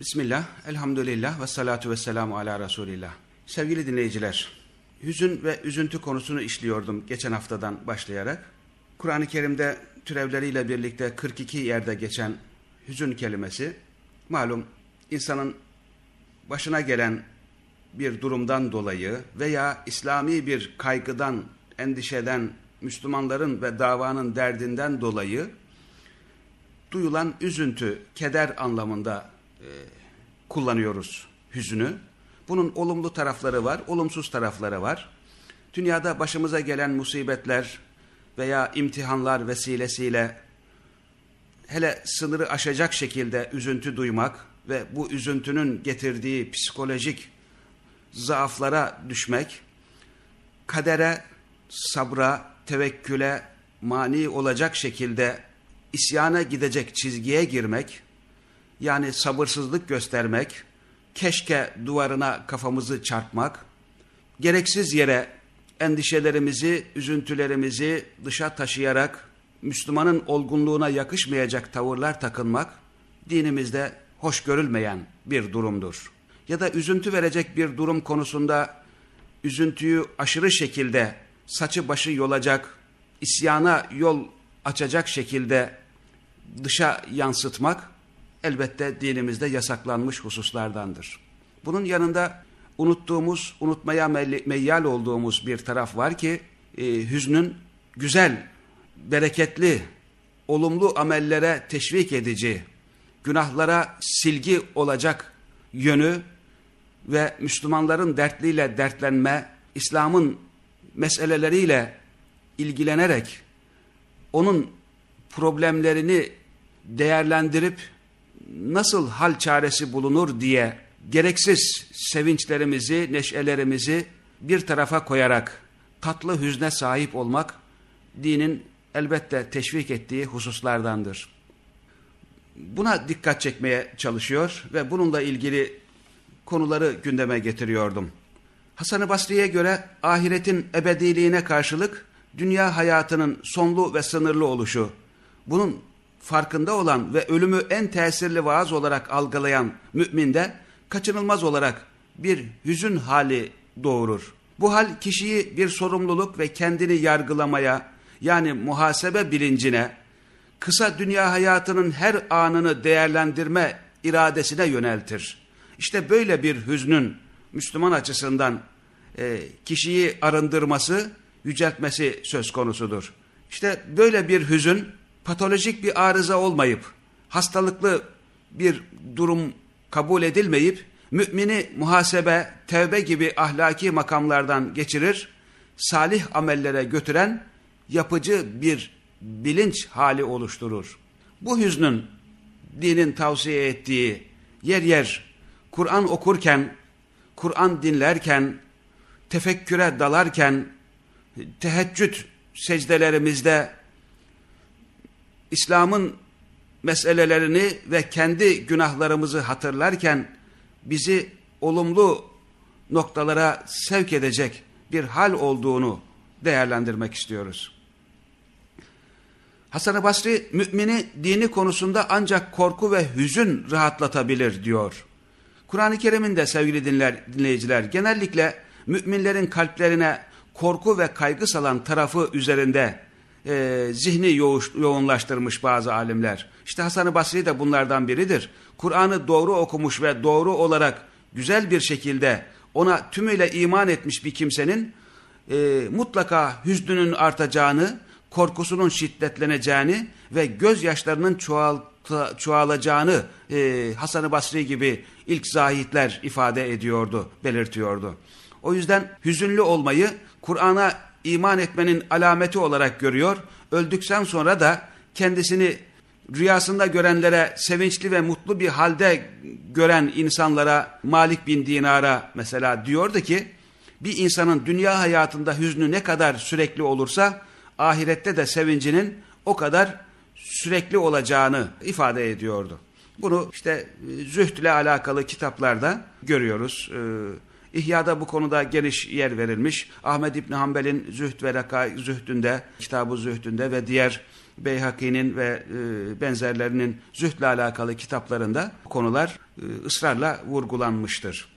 Bismillah, elhamdülillah ve salatu ve selamu ala Resulillah. Sevgili dinleyiciler, hüzün ve üzüntü konusunu işliyordum geçen haftadan başlayarak. Kur'an-ı Kerim'de türevleriyle birlikte 42 yerde geçen hüzün kelimesi, malum insanın başına gelen bir durumdan dolayı veya İslami bir kaygıdan, endişeden, Müslümanların ve davanın derdinden dolayı duyulan üzüntü, keder anlamında e, kullanıyoruz hüznü. Bunun olumlu tarafları var, olumsuz tarafları var. Dünyada başımıza gelen musibetler veya imtihanlar vesilesiyle hele sınırı aşacak şekilde üzüntü duymak ve bu üzüntünün getirdiği psikolojik zaaflara düşmek, kadere, sabra, tevekküle mani olacak şekilde isyana gidecek çizgiye girmek, yani sabırsızlık göstermek, keşke duvarına kafamızı çarpmak, gereksiz yere endişelerimizi, üzüntülerimizi dışa taşıyarak Müslümanın olgunluğuna yakışmayacak tavırlar takınmak dinimizde hoş görülmeyen bir durumdur. Ya da üzüntü verecek bir durum konusunda üzüntüyü aşırı şekilde saçı başı yolacak, isyana yol açacak şekilde dışa yansıtmak elbette dinimizde yasaklanmış hususlardandır. Bunun yanında unuttuğumuz, unutmaya meyyal olduğumuz bir taraf var ki e, hüznün güzel, bereketli, olumlu amellere teşvik edici, günahlara silgi olacak yönü ve Müslümanların dertliyle dertlenme, İslam'ın meseleleriyle ilgilenerek onun problemlerini değerlendirip nasıl hal çaresi bulunur diye gereksiz sevinçlerimizi, neşelerimizi bir tarafa koyarak tatlı hüzne sahip olmak dinin elbette teşvik ettiği hususlardandır. Buna dikkat çekmeye çalışıyor ve bununla ilgili konuları gündeme getiriyordum. Hasan-ı Basri'ye göre ahiretin ebediliğine karşılık dünya hayatının sonlu ve sınırlı oluşu, bunun farkında olan ve ölümü en tesirli vaaz olarak algılayan müminde kaçınılmaz olarak bir hüzün hali doğurur. Bu hal kişiyi bir sorumluluk ve kendini yargılamaya yani muhasebe bilincine, kısa dünya hayatının her anını değerlendirme iradesine yöneltir. İşte böyle bir hüznün Müslüman açısından e, kişiyi arındırması, yüceltmesi söz konusudur. İşte böyle bir hüzün patolojik bir arıza olmayıp, hastalıklı bir durum kabul edilmeyip, mümini muhasebe, tevbe gibi ahlaki makamlardan geçirir, salih amellere götüren yapıcı bir bilinç hali oluşturur. Bu hüznün dinin tavsiye ettiği yer yer Kur'an okurken, Kur'an dinlerken, tefekküre dalarken, teheccüd secdelerimizde İslam'ın meselelerini ve kendi günahlarımızı hatırlarken bizi olumlu noktalara sevk edecek bir hal olduğunu değerlendirmek istiyoruz. Hasan-ı Basri mümini dini konusunda ancak korku ve hüzün rahatlatabilir diyor. Kur'an-ı Kerim'in de sevgili dinler, dinleyiciler genellikle müminlerin kalplerine korku ve kaygı salan tarafı üzerinde e, zihni yoğuş, yoğunlaştırmış bazı alimler. İşte Hasan-ı Basri de bunlardan biridir. Kur'an'ı doğru okumuş ve doğru olarak güzel bir şekilde ona tümüyle iman etmiş bir kimsenin e, mutlaka hüznünün artacağını, korkusunun şiddetleneceğini ve gözyaşlarının çoğalta, çoğalacağını e, Hasan-ı Basri gibi ilk zahitler ifade ediyordu, belirtiyordu. O yüzden hüzünlü olmayı Kur'an'a iman etmenin alameti olarak görüyor. Öldükten sonra da kendisini rüyasında görenlere sevinçli ve mutlu bir halde gören insanlara Malik bin Dinar'a mesela diyordu ki bir insanın dünya hayatında hüznü ne kadar sürekli olursa ahirette de sevincinin o kadar sürekli olacağını ifade ediyordu. Bunu işte zühdle alakalı kitaplarda görüyoruz. Ee, İhya'da bu konuda geniş yer verilmiş. Ahmed İbni Hanbel'in Zühd ve Raka, Zühdünde, Kitabı Zühdünde ve diğer Beyhaki'nin ve e, benzerlerinin zühdle alakalı kitaplarında konular ısrarla vurgulanmıştır.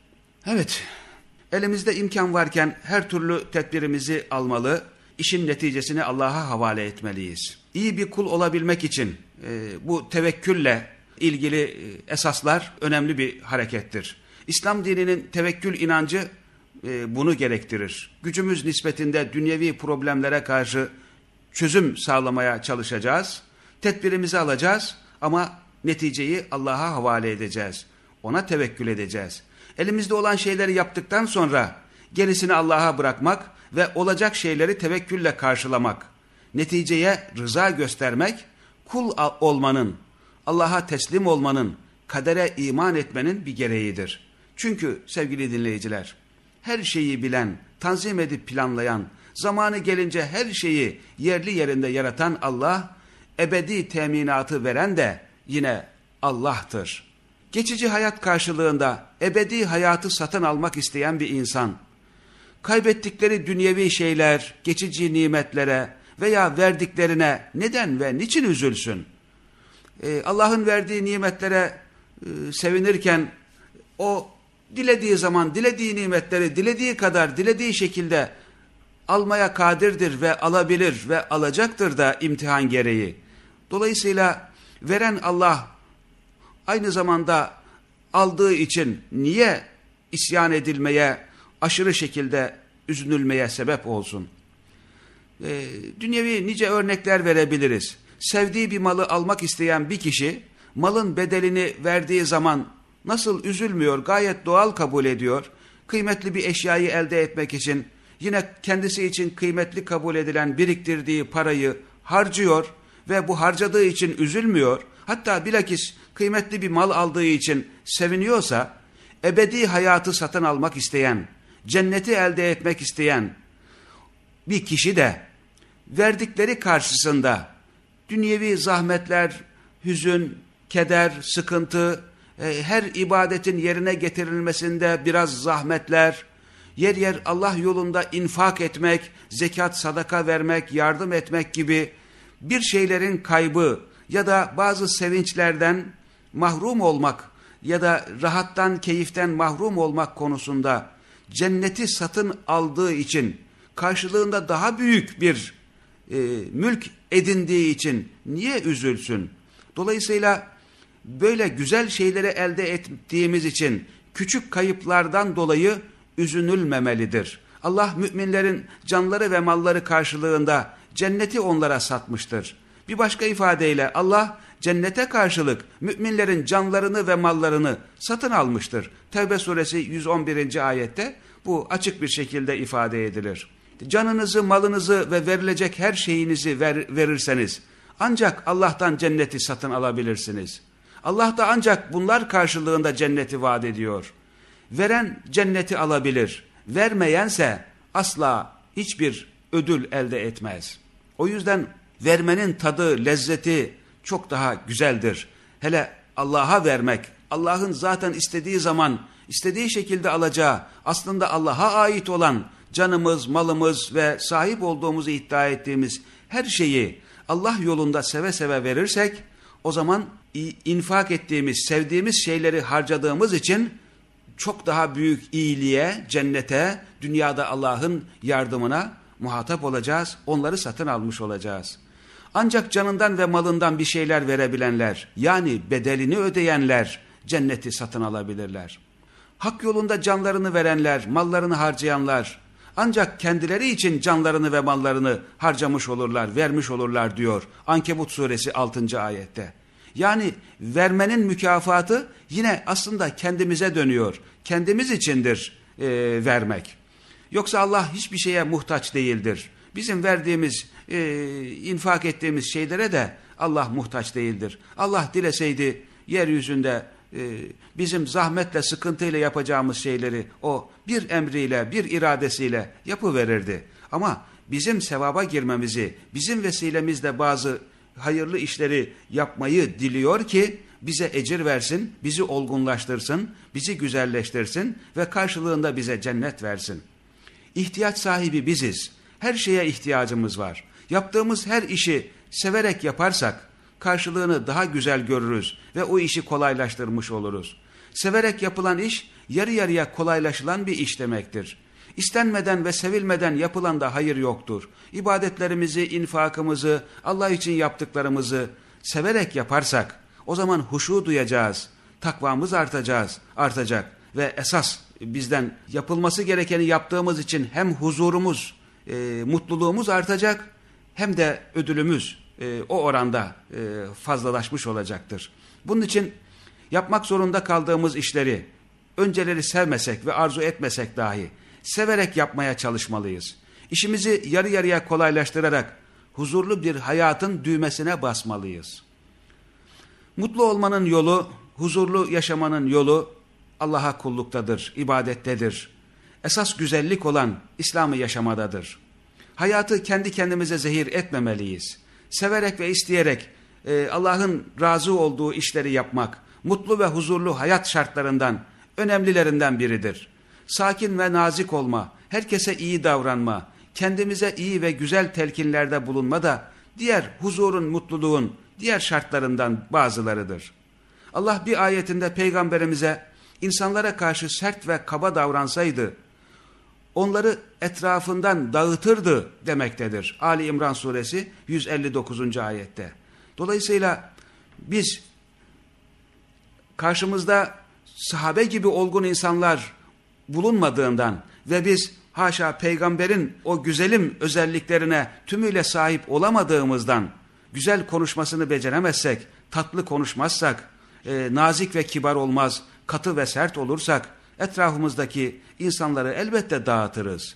Evet, elimizde imkan varken her türlü tedbirimizi almalı, işin neticesini Allah'a havale etmeliyiz. İyi bir kul olabilmek için e, bu tevekkülle ilgili e, esaslar önemli bir harekettir. İslam dininin tevekkül inancı e, bunu gerektirir. Gücümüz nispetinde dünyevi problemlere karşı çözüm sağlamaya çalışacağız. Tedbirimizi alacağız ama neticeyi Allah'a havale edeceğiz. Ona tevekkül edeceğiz. Elimizde olan şeyleri yaptıktan sonra gerisini Allah'a bırakmak ve olacak şeyleri tevekkülle karşılamak. Neticeye rıza göstermek, kul olmanın, Allah'a teslim olmanın, kadere iman etmenin bir gereğidir. Çünkü sevgili dinleyiciler, her şeyi bilen, tanzim edip planlayan, zamanı gelince her şeyi yerli yerinde yaratan Allah, ebedi teminatı veren de yine Allah'tır. Geçici hayat karşılığında ebedi hayatı satın almak isteyen bir insan, kaybettikleri dünyevi şeyler, geçici nimetlere veya verdiklerine neden ve niçin üzülsün? Ee, Allah'ın verdiği nimetlere e, sevinirken o dilediği zaman dilediği nimetleri dilediği kadar dilediği şekilde almaya kadirdir ve alabilir ve alacaktır da imtihan gereği. Dolayısıyla veren Allah aynı zamanda aldığı için niye isyan edilmeye, aşırı şekilde üzünülmeye sebep olsun? Ee, dünyevi nice örnekler verebiliriz. Sevdiği bir malı almak isteyen bir kişi, malın bedelini verdiği zaman nasıl üzülmüyor, gayet doğal kabul ediyor. Kıymetli bir eşyayı elde etmek için, yine kendisi için kıymetli kabul edilen biriktirdiği parayı harcıyor ve bu harcadığı için üzülmüyor. Hatta bilakis kıymetli bir mal aldığı için seviniyorsa, ebedi hayatı satın almak isteyen, cenneti elde etmek isteyen bir kişi de verdikleri karşısında dünyevi zahmetler, hüzün, keder, sıkıntı, e, her ibadetin yerine getirilmesinde biraz zahmetler, yer yer Allah yolunda infak etmek, zekat, sadaka vermek, yardım etmek gibi bir şeylerin kaybı ya da bazı sevinçlerden mahrum olmak ya da rahattan, keyiften mahrum olmak konusunda cenneti satın aldığı için karşılığında daha büyük bir e, mülk edindiği için niye üzülsün? Dolayısıyla böyle güzel şeyleri elde ettiğimiz için küçük kayıplardan dolayı üzünülmemelidir. Allah müminlerin canları ve malları karşılığında cenneti onlara satmıştır. Bir başka ifadeyle Allah cennete karşılık müminlerin canlarını ve mallarını satın almıştır. Tevbe suresi 111. ayette bu açık bir şekilde ifade edilir. Canınızı, malınızı ve verilecek her şeyinizi ver, verirseniz ancak Allah'tan cenneti satın alabilirsiniz. Allah da ancak bunlar karşılığında cenneti vaat ediyor. Veren cenneti alabilir, vermeyense asla hiçbir ödül elde etmez. O yüzden vermenin tadı, lezzeti çok daha güzeldir. Hele Allah'a vermek, Allah'ın zaten istediği zaman, istediği şekilde alacağı, aslında Allah'a ait olan canımız, malımız ve sahip olduğumuzu iddia ettiğimiz her şeyi Allah yolunda seve seve verirsek, o zaman infak ettiğimiz, sevdiğimiz şeyleri harcadığımız için çok daha büyük iyiliğe, cennete, dünyada Allah'ın yardımına muhatap olacağız, onları satın almış olacağız. Ancak canından ve malından bir şeyler verebilenler, yani bedelini ödeyenler cenneti satın alabilirler. Hak yolunda canlarını verenler, mallarını harcayanlar, ancak kendileri için canlarını ve mallarını harcamış olurlar, vermiş olurlar diyor Ankebut suresi 6. ayette. Yani vermenin mükafatı yine aslında kendimize dönüyor. Kendimiz içindir e, vermek. Yoksa Allah hiçbir şeye muhtaç değildir. Bizim verdiğimiz, e, infak ettiğimiz şeylere de Allah muhtaç değildir. Allah dileseydi yeryüzünde e, bizim zahmetle, sıkıntıyla yapacağımız şeyleri o bir emriyle, bir iradesiyle yapıverirdi. Ama bizim sevaba girmemizi, bizim vesilemizle bazı hayırlı işleri yapmayı diliyor ki bize ecir versin, bizi olgunlaştırsın, bizi güzelleştirsin ve karşılığında bize cennet versin. İhtiyaç sahibi biziz. Her şeye ihtiyacımız var. Yaptığımız her işi severek yaparsak karşılığını daha güzel görürüz ve o işi kolaylaştırmış oluruz. Severek yapılan iş yarı yarıya kolaylaşılan bir iş demektir. İstenmeden ve sevilmeden yapılan da hayır yoktur. İbadetlerimizi, infakımızı, Allah için yaptıklarımızı severek yaparsak o zaman huşu duyacağız, takvamız artacağız, artacak ve esas bizden yapılması gerekeni yaptığımız için hem huzurumuz, e, mutluluğumuz artacak hem de ödülümüz e, o oranda e, fazlalaşmış olacaktır. Bunun için yapmak zorunda kaldığımız işleri önceleri sevmesek ve arzu etmesek dahi severek yapmaya çalışmalıyız. İşimizi yarı yarıya kolaylaştırarak huzurlu bir hayatın düğmesine basmalıyız. Mutlu olmanın yolu, huzurlu yaşamanın yolu Allah'a kulluktadır, ibadettedir. Esas güzellik olan İslam'ı yaşamadadır. Hayatı kendi kendimize zehir etmemeliyiz. Severek ve isteyerek e, Allah'ın razı olduğu işleri yapmak, mutlu ve huzurlu hayat şartlarından, önemlilerinden biridir. Sakin ve nazik olma, herkese iyi davranma, kendimize iyi ve güzel telkinlerde bulunma da diğer huzurun, mutluluğun diğer şartlarından bazılarıdır. Allah bir ayetinde peygamberimize insanlara karşı sert ve kaba davransaydı, onları etrafından dağıtırdı demektedir. Ali İmran suresi 159. ayette. Dolayısıyla biz karşımızda sahabe gibi olgun insanlar bulunmadığından ve biz haşa peygamberin o güzelim özelliklerine tümüyle sahip olamadığımızdan güzel konuşmasını beceremezsek, tatlı konuşmazsak, e, nazik ve kibar olmaz, katı ve sert olursak etrafımızdaki insanları elbette dağıtırız.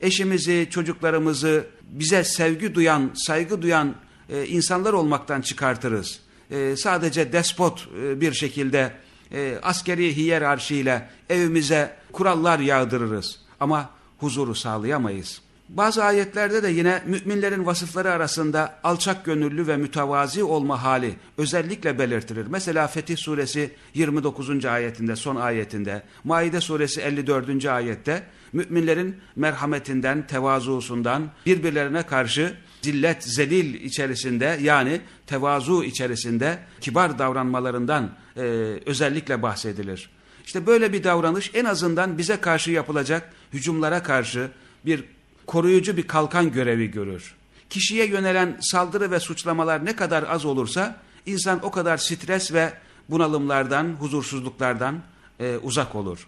Eşimizi, çocuklarımızı bize sevgi duyan, saygı duyan e, insanlar olmaktan çıkartırız. E, sadece despot e, bir şekilde e, askeri hiyerarşiyle evimize kurallar yağdırırız. Ama huzuru sağlayamayız. Bazı ayetlerde de yine müminlerin vasıfları arasında alçak gönüllü ve mütevazi olma hali özellikle belirtilir. Mesela Fetih suresi 29. ayetinde son ayetinde, Maide suresi 54. ayette müminlerin merhametinden, tevazusundan birbirlerine karşı zillet, zelil içerisinde yani tevazu içerisinde kibar davranmalarından e, özellikle bahsedilir. İşte böyle bir davranış en azından bize karşı yapılacak hücumlara karşı bir koruyucu bir kalkan görevi görür. Kişiye yönelen saldırı ve suçlamalar ne kadar az olursa insan o kadar stres ve bunalımlardan, huzursuzluklardan e, uzak olur.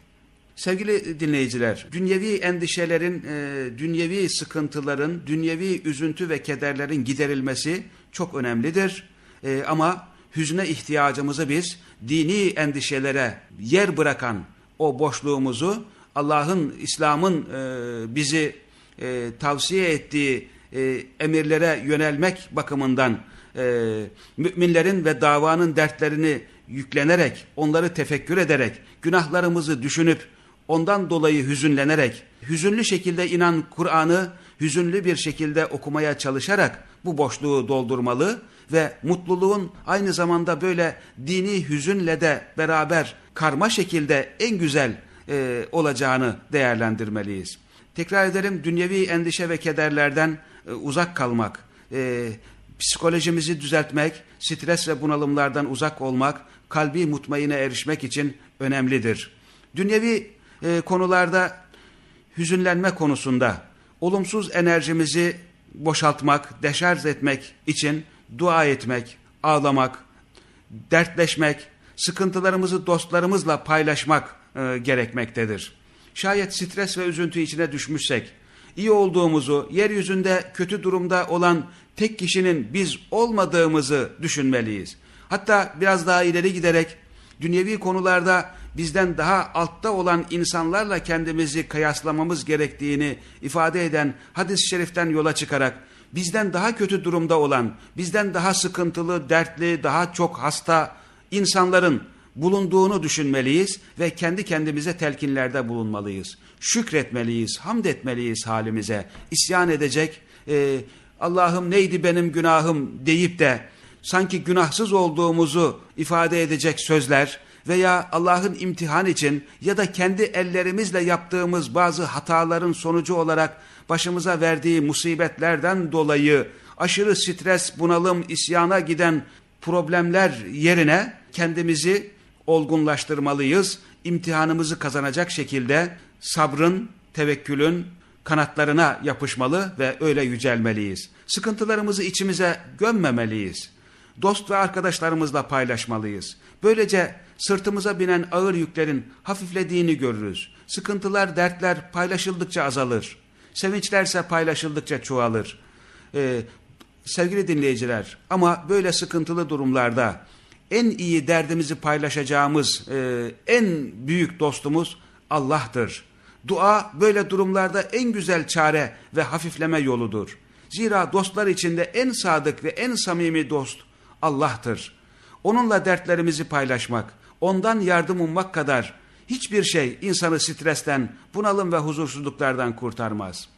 Sevgili dinleyiciler, dünyevi endişelerin, e, dünyevi sıkıntıların, dünyevi üzüntü ve kederlerin giderilmesi çok önemlidir. E, ama hüzne ihtiyacımızı biz dini endişelere yer bırakan o boşluğumuzu Allah'ın, İslam'ın e, bizi e, tavsiye ettiği e, emirlere yönelmek bakımından e, müminlerin ve davanın dertlerini yüklenerek, onları tefekkür ederek, günahlarımızı düşünüp, ondan dolayı hüzünlenerek, hüzünlü şekilde inan Kur'an'ı hüzünlü bir şekilde okumaya çalışarak bu boşluğu doldurmalı ve mutluluğun aynı zamanda böyle dini hüzünle de beraber karma şekilde en güzel e, olacağını değerlendirmeliyiz. Tekrar ederim dünyevi endişe ve kederlerden e, uzak kalmak, e, psikolojimizi düzeltmek, stres ve bunalımlardan uzak olmak, kalbi mutmaine erişmek için önemlidir. Dünyevi e, konularda hüzünlenme konusunda olumsuz enerjimizi boşaltmak, deşarj etmek için dua etmek, ağlamak, dertleşmek, sıkıntılarımızı dostlarımızla paylaşmak e, gerekmektedir. Şayet stres ve üzüntü içine düşmüşsek, iyi olduğumuzu, yeryüzünde kötü durumda olan tek kişinin biz olmadığımızı düşünmeliyiz. Hatta biraz daha ileri giderek dünyevi konularda bizden daha altta olan insanlarla kendimizi kıyaslamamız gerektiğini ifade eden hadis-i şeriften yola çıkarak bizden daha kötü durumda olan, bizden daha sıkıntılı, dertli, daha çok hasta insanların bulunduğunu düşünmeliyiz ve kendi kendimize telkinlerde bulunmalıyız. Şükretmeliyiz, hamd etmeliyiz halimize. İsyan edecek, e, Allah'ım neydi benim günahım deyip de sanki günahsız olduğumuzu ifade edecek sözler veya Allah'ın imtihan için ya da kendi ellerimizle yaptığımız bazı hataların sonucu olarak başımıza verdiği musibetlerden dolayı aşırı stres, bunalım, isyana giden problemler yerine kendimizi olgunlaştırmalıyız. İmtihanımızı kazanacak şekilde sabrın, tevekkülün kanatlarına yapışmalı ve öyle yücelmeliyiz. Sıkıntılarımızı içimize gömmemeliyiz. Dost ve arkadaşlarımızla paylaşmalıyız. Böylece sırtımıza binen ağır yüklerin hafiflediğini görürüz. Sıkıntılar, dertler paylaşıldıkça azalır. Sevinçlerse paylaşıldıkça çoğalır. Ee, sevgili dinleyiciler ama böyle sıkıntılı durumlarda en iyi derdimizi paylaşacağımız e, en büyük dostumuz Allah'tır. Dua böyle durumlarda en güzel çare ve hafifleme yoludur. Zira dostlar içinde en sadık ve en samimi dost Allah'tır. Onunla dertlerimizi paylaşmak, ondan yardım ummak kadar hiçbir şey insanı stresten, bunalım ve huzursuzluklardan kurtarmaz.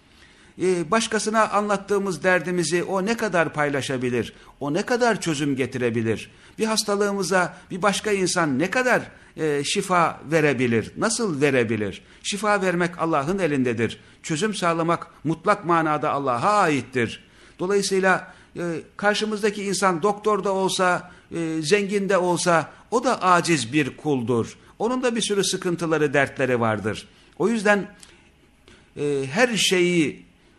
Ee, başkasına anlattığımız derdimizi o ne kadar paylaşabilir, o ne kadar çözüm getirebilir, bir hastalığımıza bir başka insan ne kadar e, şifa verebilir, nasıl verebilir? Şifa vermek Allah'ın elindedir, çözüm sağlamak mutlak manada Allah'a aittir. Dolayısıyla e, karşımızdaki insan doktor da olsa, e, zengin de olsa o da aciz bir kuldur. Onun da bir sürü sıkıntıları, dertleri vardır. O yüzden e, her şeyi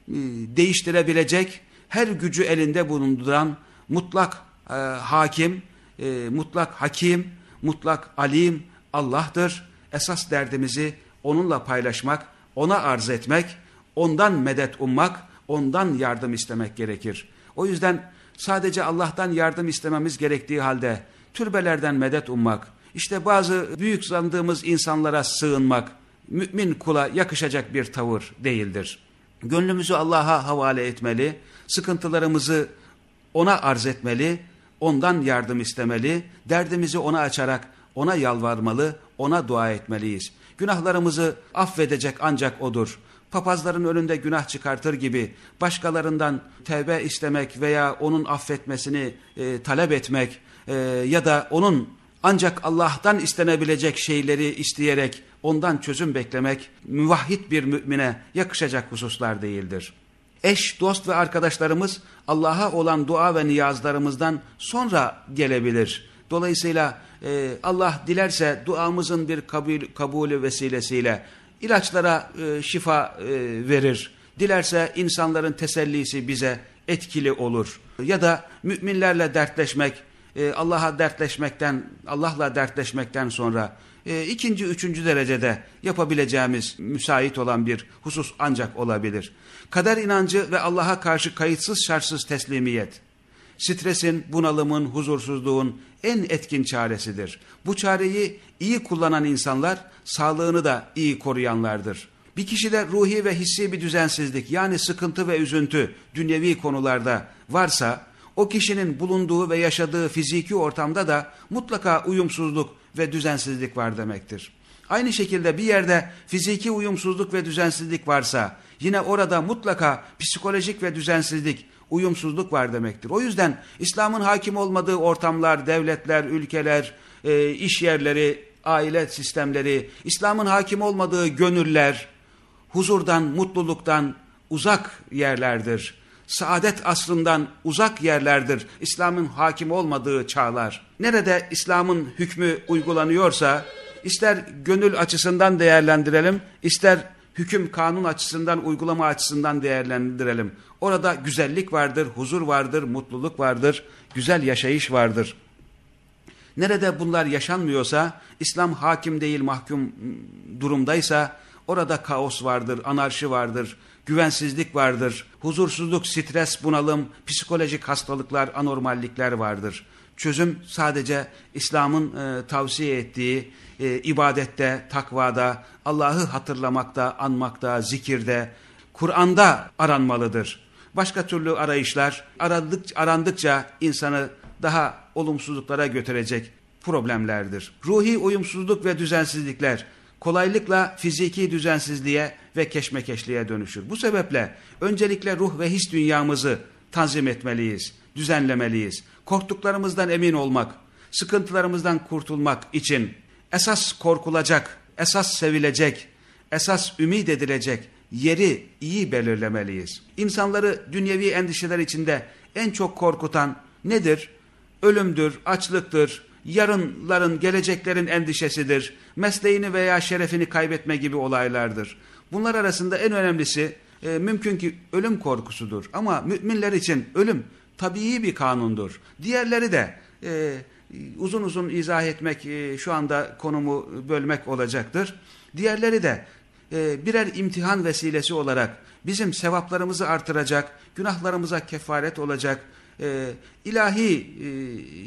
e, değiştirebilecek, her gücü elinde bulunduran mutlak e, hakim, e, mutlak hakim, mutlak alim Allah'tır. Esas derdimizi onunla paylaşmak, ona arz etmek, ondan medet ummak, ondan yardım istemek gerekir. O yüzden sadece Allah'tan yardım istememiz gerektiği halde türbelerden medet ummak, işte bazı büyük sandığımız insanlara sığınmak, mümin kula yakışacak bir tavır değildir. Gönlümüzü Allah'a havale etmeli, sıkıntılarımızı ona arz etmeli, ondan yardım istemeli, derdimizi ona açarak ona yalvarmalı, ona dua etmeliyiz. Günahlarımızı affedecek ancak O'dur. Papazların önünde günah çıkartır gibi başkalarından tevbe istemek veya onun affetmesini e, talep etmek e, ya da onun ancak Allah'tan istenebilecek şeyleri isteyerek ondan çözüm beklemek müvahhid bir mümine yakışacak hususlar değildir. Eş, dost ve arkadaşlarımız Allah'a olan dua ve niyazlarımızdan sonra gelebilir. Dolayısıyla e, Allah dilerse duamızın bir kabul, kabulü vesilesiyle ilaçlara e, şifa e, verir. Dilerse insanların tesellisi bize etkili olur. Ya da müminlerle dertleşmek, e, Allah'a dertleşmekten, Allah'la dertleşmekten sonra e, ikinci, üçüncü derecede yapabileceğimiz müsait olan bir husus ancak olabilir. Kader inancı ve Allah'a karşı kayıtsız şartsız teslimiyet, stresin, bunalımın, huzursuzluğun en etkin çaresidir. Bu çareyi iyi kullanan insanlar sağlığını da iyi koruyanlardır. Bir kişide ruhi ve hissi bir düzensizlik yani sıkıntı ve üzüntü dünyevi konularda varsa o kişinin bulunduğu ve yaşadığı fiziki ortamda da mutlaka uyumsuzluk ve düzensizlik var demektir. Aynı şekilde bir yerde fiziki uyumsuzluk ve düzensizlik varsa yine orada mutlaka psikolojik ve düzensizlik, uyumsuzluk var demektir. O yüzden İslam'ın hakim olmadığı ortamlar, devletler, ülkeler, e, iş yerleri, aile sistemleri, İslam'ın hakim olmadığı gönüller, huzurdan, mutluluktan uzak yerlerdir saadet asrından uzak yerlerdir İslam'ın hakim olmadığı çağlar. Nerede İslam'ın hükmü uygulanıyorsa ister gönül açısından değerlendirelim, ister hüküm kanun açısından, uygulama açısından değerlendirelim. Orada güzellik vardır, huzur vardır, mutluluk vardır, güzel yaşayış vardır. Nerede bunlar yaşanmıyorsa, İslam hakim değil mahkum durumdaysa, orada kaos vardır, anarşi vardır, güvensizlik vardır, huzursuzluk, stres, bunalım, psikolojik hastalıklar, anormallikler vardır. Çözüm sadece İslam'ın e, tavsiye ettiği e, ibadette, takvada, Allah'ı hatırlamakta, anmakta, zikirde, Kur'an'da aranmalıdır. Başka türlü arayışlar aradık, arandıkça insanı daha olumsuzluklara götürecek problemlerdir. Ruhi uyumsuzluk ve düzensizlikler kolaylıkla fiziki düzensizliğe ve keşmekeşliğe dönüşür. Bu sebeple öncelikle ruh ve his dünyamızı tanzim etmeliyiz, düzenlemeliyiz. Korktuklarımızdan emin olmak, sıkıntılarımızdan kurtulmak için esas korkulacak, esas sevilecek, esas ümit edilecek yeri iyi belirlemeliyiz. İnsanları dünyevi endişeler içinde en çok korkutan nedir? Ölümdür, açlıktır, yarınların, geleceklerin endişesidir. Mesleğini veya şerefini kaybetme gibi olaylardır. Bunlar arasında en önemlisi e, mümkün ki ölüm korkusudur. Ama müminler için ölüm tabii bir kanundur. Diğerleri de e, uzun uzun izah etmek e, şu anda konumu bölmek olacaktır. Diğerleri de e, birer imtihan vesilesi olarak bizim sevaplarımızı artıracak, günahlarımıza kefaret olacak, e, ilahi e,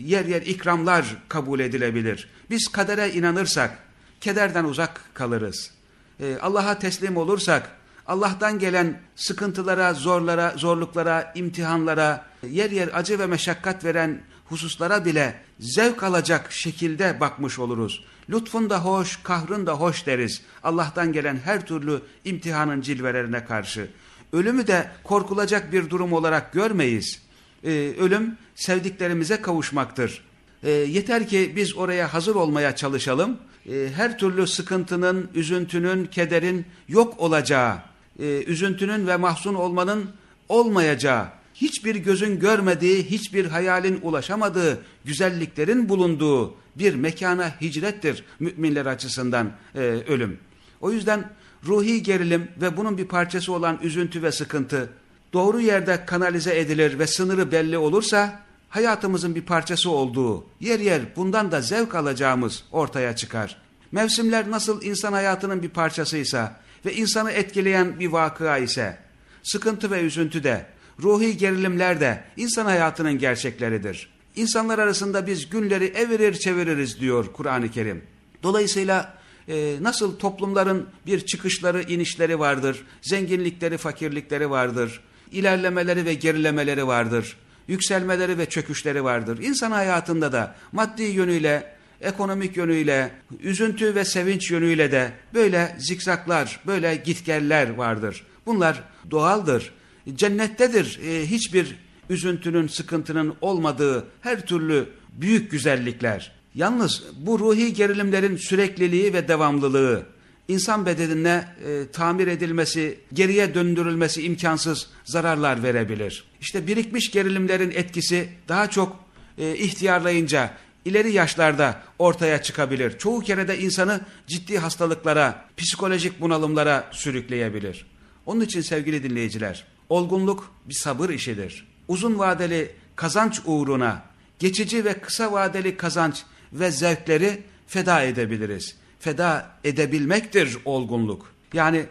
yer yer ikramlar kabul edilebilir. Biz kadere inanırsak kederden uzak kalırız. E, Allah'a teslim olursak Allah'tan gelen sıkıntılara, zorlara, zorluklara, imtihanlara, yer yer acı ve meşakkat veren hususlara bile zevk alacak şekilde bakmış oluruz. Lütfun da hoş, kahrın da hoş deriz. Allah'tan gelen her türlü imtihanın cilvelerine karşı. Ölümü de korkulacak bir durum olarak görmeyiz. Ee, ölüm sevdiklerimize kavuşmaktır. Ee, yeter ki biz oraya hazır olmaya çalışalım. Ee, her türlü sıkıntının, üzüntünün, kederin yok olacağı, e, üzüntünün ve mahzun olmanın olmayacağı, hiçbir gözün görmediği, hiçbir hayalin ulaşamadığı güzelliklerin bulunduğu bir mekana hicrettir müminler açısından e, ölüm. O yüzden ruhi gerilim ve bunun bir parçası olan üzüntü ve sıkıntı doğru yerde kanalize edilir ve sınırı belli olursa hayatımızın bir parçası olduğu, yer yer bundan da zevk alacağımız ortaya çıkar. Mevsimler nasıl insan hayatının bir parçasıysa ve insanı etkileyen bir vakıa ise, sıkıntı ve üzüntü de, ruhi gerilimler de insan hayatının gerçekleridir. İnsanlar arasında biz günleri evirir çeviririz diyor Kur'an-ı Kerim. Dolayısıyla e, nasıl toplumların bir çıkışları, inişleri vardır, zenginlikleri, fakirlikleri vardır, ilerlemeleri ve gerilemeleri vardır, yükselmeleri ve çöküşleri vardır. İnsan hayatında da maddi yönüyle, ekonomik yönüyle, üzüntü ve sevinç yönüyle de böyle zikzaklar, böyle gitgeller vardır. Bunlar doğaldır. Cennettedir e, hiçbir üzüntünün, sıkıntının olmadığı her türlü büyük güzellikler. Yalnız bu ruhi gerilimlerin sürekliliği ve devamlılığı, insan bedenine e, tamir edilmesi, geriye döndürülmesi imkansız zararlar verebilir. İşte birikmiş gerilimlerin etkisi daha çok e, ihtiyarlayınca, ileri yaşlarda ortaya çıkabilir. Çoğu kere de insanı ciddi hastalıklara, psikolojik bunalımlara sürükleyebilir. Onun için sevgili dinleyiciler, olgunluk bir sabır işidir. Uzun vadeli kazanç uğruna geçici ve kısa vadeli kazanç ve zevkleri feda edebiliriz. Feda edebilmektir olgunluk. Yani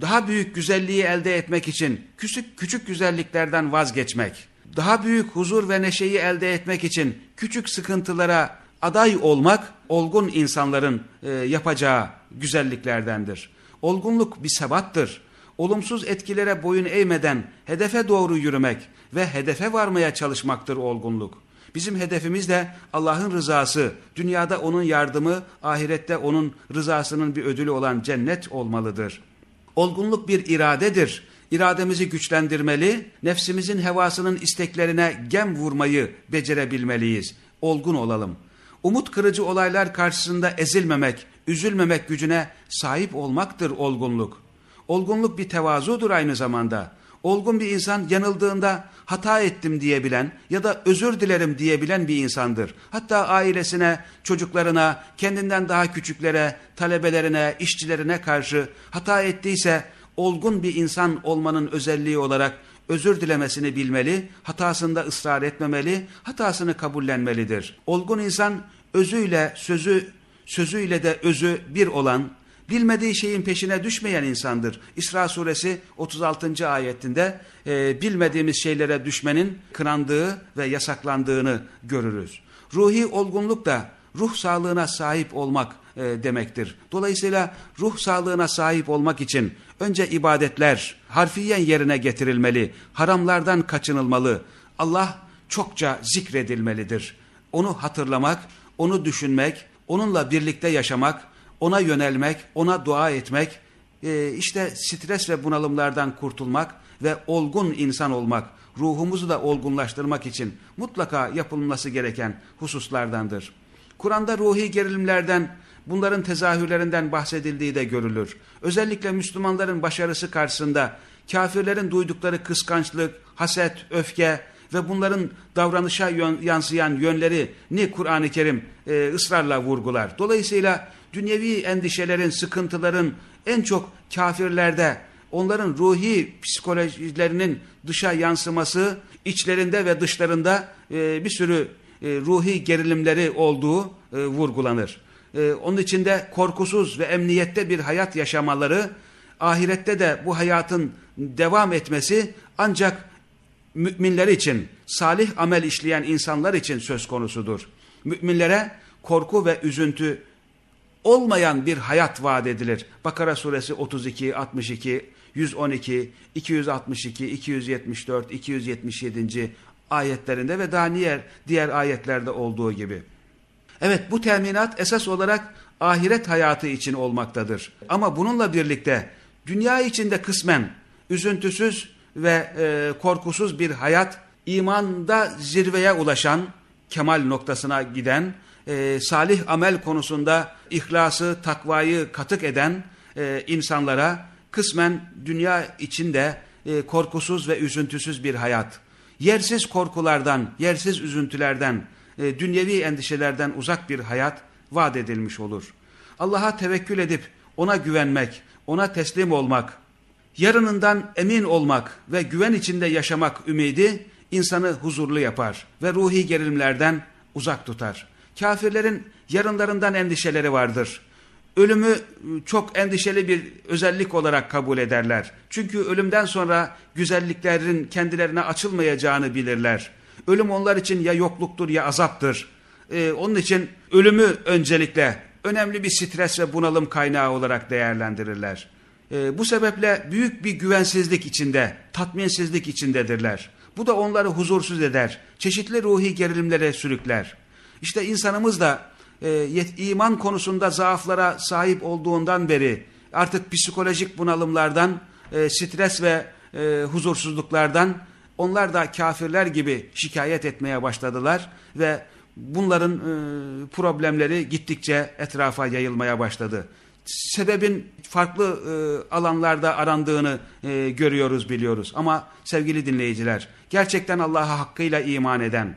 daha büyük güzelliği elde etmek için küçük küçük güzelliklerden vazgeçmek, daha büyük huzur ve neşeyi elde etmek için küçük sıkıntılara aday olmak olgun insanların e, yapacağı güzelliklerdendir. Olgunluk bir sebattır. Olumsuz etkilere boyun eğmeden hedefe doğru yürümek ve hedefe varmaya çalışmaktır olgunluk. Bizim hedefimiz de Allah'ın rızası, dünyada onun yardımı, ahirette onun rızasının bir ödülü olan cennet olmalıdır. Olgunluk bir iradedir. İrademizi güçlendirmeli, nefsimizin hevasının isteklerine gem vurmayı becerebilmeliyiz. Olgun olalım. Umut kırıcı olaylar karşısında ezilmemek, üzülmemek gücüne sahip olmaktır olgunluk. Olgunluk bir tevazudur aynı zamanda. Olgun bir insan yanıldığında hata ettim diyebilen ya da özür dilerim diyebilen bir insandır. Hatta ailesine, çocuklarına, kendinden daha küçüklere, talebelerine, işçilerine karşı hata ettiyse olgun bir insan olmanın özelliği olarak özür dilemesini bilmeli, hatasında ısrar etmemeli, hatasını kabullenmelidir. Olgun insan özüyle sözü, sözüyle de özü bir olan, bilmediği şeyin peşine düşmeyen insandır. İsra suresi 36. ayetinde e, bilmediğimiz şeylere düşmenin kınandığı ve yasaklandığını görürüz. Ruhi olgunluk da ruh sağlığına sahip olmak e, demektir. Dolayısıyla ruh sağlığına sahip olmak için önce ibadetler harfiyen yerine getirilmeli, haramlardan kaçınılmalı, Allah çokça zikredilmelidir. Onu hatırlamak, onu düşünmek, onunla birlikte yaşamak, ona yönelmek, ona dua etmek, e, işte stres ve bunalımlardan kurtulmak ve olgun insan olmak, ruhumuzu da olgunlaştırmak için mutlaka yapılması gereken hususlardandır. Kur'an'da ruhi gerilimlerden, bunların tezahürlerinden bahsedildiği de görülür. Özellikle Müslümanların başarısı karşısında kafirlerin duydukları kıskançlık, haset, öfke ve bunların davranışa yön, yansıyan yönlerini Kur'an-ı Kerim e, ısrarla vurgular. Dolayısıyla dünyevi endişelerin, sıkıntıların en çok kafirlerde, onların ruhi psikolojilerinin dışa yansıması, içlerinde ve dışlarında e, bir sürü e, ruhi gerilimleri olduğu e, vurgulanır. E, onun içinde korkusuz ve emniyette bir hayat yaşamaları, ahirette de bu hayatın devam etmesi ancak müminler için, salih amel işleyen insanlar için söz konusudur. Müminlere korku ve üzüntü olmayan bir hayat vaat edilir. Bakara suresi 32, 62, 112, 262, 274, 277. ayetlerinde ve daha diğer, diğer ayetlerde olduğu gibi. Evet bu teminat esas olarak ahiret hayatı için olmaktadır. Ama bununla birlikte dünya içinde kısmen üzüntüsüz ve e, korkusuz bir hayat, imanda zirveye ulaşan, kemal noktasına giden, e, salih amel konusunda ihlası, takvayı katık eden e, insanlara kısmen dünya içinde e, korkusuz ve üzüntüsüz bir hayat, yersiz korkulardan, yersiz üzüntülerden, e, dünyevi endişelerden uzak bir hayat vaat edilmiş olur. Allah'a tevekkül edip ona güvenmek, ona teslim olmak, yarınından emin olmak ve güven içinde yaşamak ümidi insanı huzurlu yapar ve ruhi gerilimlerden uzak tutar. Kafirlerin yarınlarından endişeleri vardır. Ölümü ıı, çok endişeli bir özellik olarak kabul ederler. Çünkü ölümden sonra güzelliklerin kendilerine açılmayacağını bilirler. Ölüm onlar için ya yokluktur ya azaptır. Ee, onun için ölümü öncelikle önemli bir stres ve bunalım kaynağı olarak değerlendirirler. Ee, bu sebeple büyük bir güvensizlik içinde, tatminsizlik içindedirler. Bu da onları huzursuz eder, çeşitli ruhi gerilimlere sürükler. İşte insanımız da e, iman konusunda zaaflara sahip olduğundan beri artık psikolojik bunalımlardan, e, stres ve e, huzursuzluklardan onlar da kafirler gibi şikayet etmeye başladılar ve bunların e, problemleri gittikçe etrafa yayılmaya başladı. Sebebin farklı e, alanlarda arandığını e, görüyoruz, biliyoruz. Ama sevgili dinleyiciler, gerçekten Allah'a hakkıyla iman eden,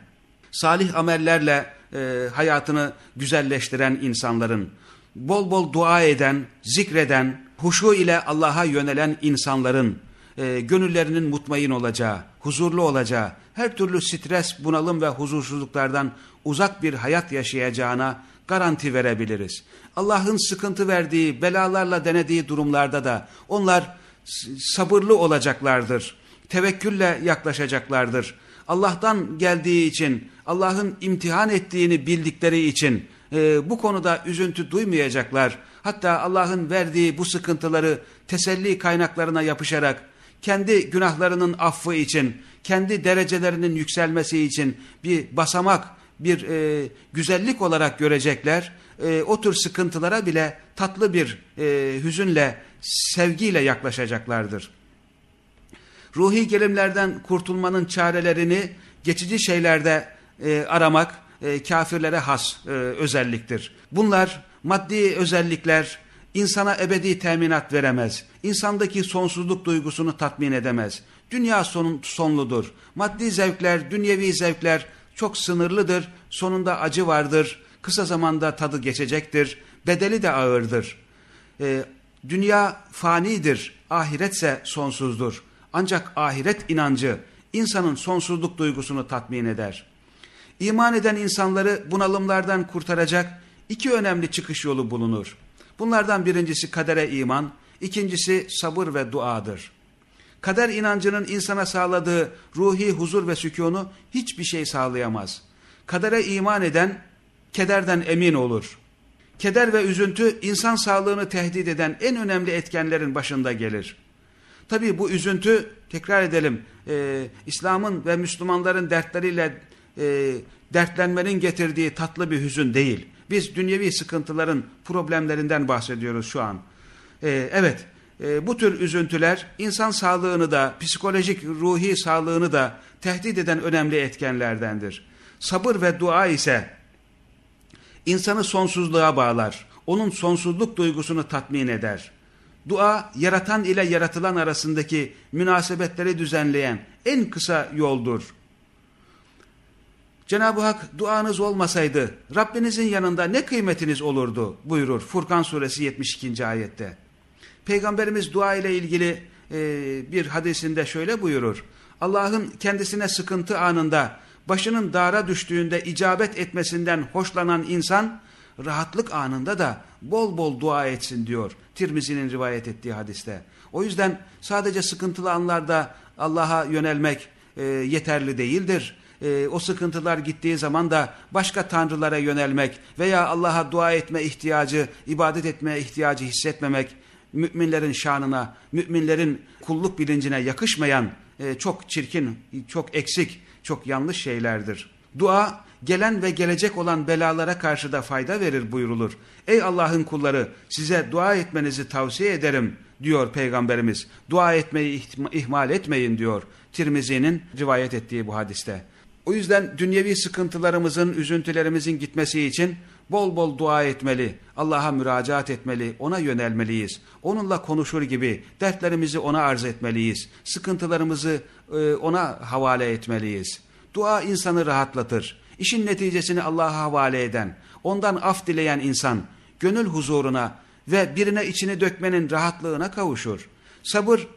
salih amellerle e, hayatını güzelleştiren insanların, bol bol dua eden, zikreden, huşu ile Allah'a yönelen insanların, e, gönüllerinin mutmain olacağı, huzurlu olacağı, her türlü stres, bunalım ve huzursuzluklardan uzak bir hayat yaşayacağına garanti verebiliriz. Allah'ın sıkıntı verdiği, belalarla denediği durumlarda da onlar sabırlı olacaklardır. Tevekkülle yaklaşacaklardır. Allah'tan geldiği için, Allah'ın imtihan ettiğini bildikleri için e, bu konuda üzüntü duymayacaklar. Hatta Allah'ın verdiği bu sıkıntıları teselli kaynaklarına yapışarak kendi günahlarının affı için, kendi derecelerinin yükselmesi için bir basamak, bir e, güzellik olarak görecekler. E, o tür sıkıntılara bile tatlı bir e, hüzünle, sevgiyle yaklaşacaklardır. Ruhi gelimlerden kurtulmanın çarelerini geçici şeylerde e, aramak e, kafirlere has e, özelliktir. Bunlar maddi özellikler, insana ebedi teminat veremez. İnsandaki sonsuzluk duygusunu tatmin edemez. Dünya son, sonludur. Maddi zevkler, dünyevi zevkler çok sınırlıdır. Sonunda acı vardır. Kısa zamanda tadı geçecektir. Bedeli de ağırdır. Ee, dünya fanidir. Ahiretse sonsuzdur. Ancak ahiret inancı insanın sonsuzluk duygusunu tatmin eder. İman eden insanları bunalımlardan kurtaracak iki önemli çıkış yolu bulunur. Bunlardan birincisi kadere iman, ikincisi sabır ve duadır. Kader inancının insana sağladığı ruhi huzur ve sükunu hiçbir şey sağlayamaz. Kadere iman eden kederden emin olur. Keder ve üzüntü insan sağlığını tehdit eden en önemli etkenlerin başında gelir. Tabi bu üzüntü tekrar edelim e, İslam'ın ve Müslümanların dertleriyle e, dertlenmenin getirdiği tatlı bir hüzün değil. Biz dünyevi sıkıntıların problemlerinden bahsediyoruz şu an. Ee, evet e, bu tür üzüntüler insan sağlığını da psikolojik ruhi sağlığını da tehdit eden önemli etkenlerdendir. Sabır ve dua ise insanı sonsuzluğa bağlar. Onun sonsuzluk duygusunu tatmin eder. Dua yaratan ile yaratılan arasındaki münasebetleri düzenleyen en kısa yoldur. Cenab-ı Hak duanız olmasaydı Rabbinizin yanında ne kıymetiniz olurdu buyurur Furkan suresi 72. ayette. Peygamberimiz dua ile ilgili e, bir hadisinde şöyle buyurur. Allah'ın kendisine sıkıntı anında başının dara düştüğünde icabet etmesinden hoşlanan insan rahatlık anında da bol bol dua etsin diyor Tirmizi'nin rivayet ettiği hadiste. O yüzden sadece sıkıntılı anlarda Allah'a yönelmek e, yeterli değildir. E, o sıkıntılar gittiği zaman da başka tanrılara yönelmek veya Allah'a dua etme ihtiyacı, ibadet etmeye ihtiyacı hissetmemek, müminlerin şanına, müminlerin kulluk bilincine yakışmayan e, çok çirkin, çok eksik, çok yanlış şeylerdir. Dua gelen ve gelecek olan belalara karşı da fayda verir buyurulur. Ey Allah'ın kulları size dua etmenizi tavsiye ederim diyor Peygamberimiz. Dua etmeyi ihmal etmeyin diyor Tirmizi'nin rivayet ettiği bu hadiste. O yüzden dünyevi sıkıntılarımızın, üzüntülerimizin gitmesi için bol bol dua etmeli, Allah'a müracaat etmeli, ona yönelmeliyiz. Onunla konuşur gibi dertlerimizi ona arz etmeliyiz. Sıkıntılarımızı e, ona havale etmeliyiz. Dua insanı rahatlatır. İşin neticesini Allah'a havale eden, ondan af dileyen insan, gönül huzuruna ve birine içini dökmenin rahatlığına kavuşur. Sabır,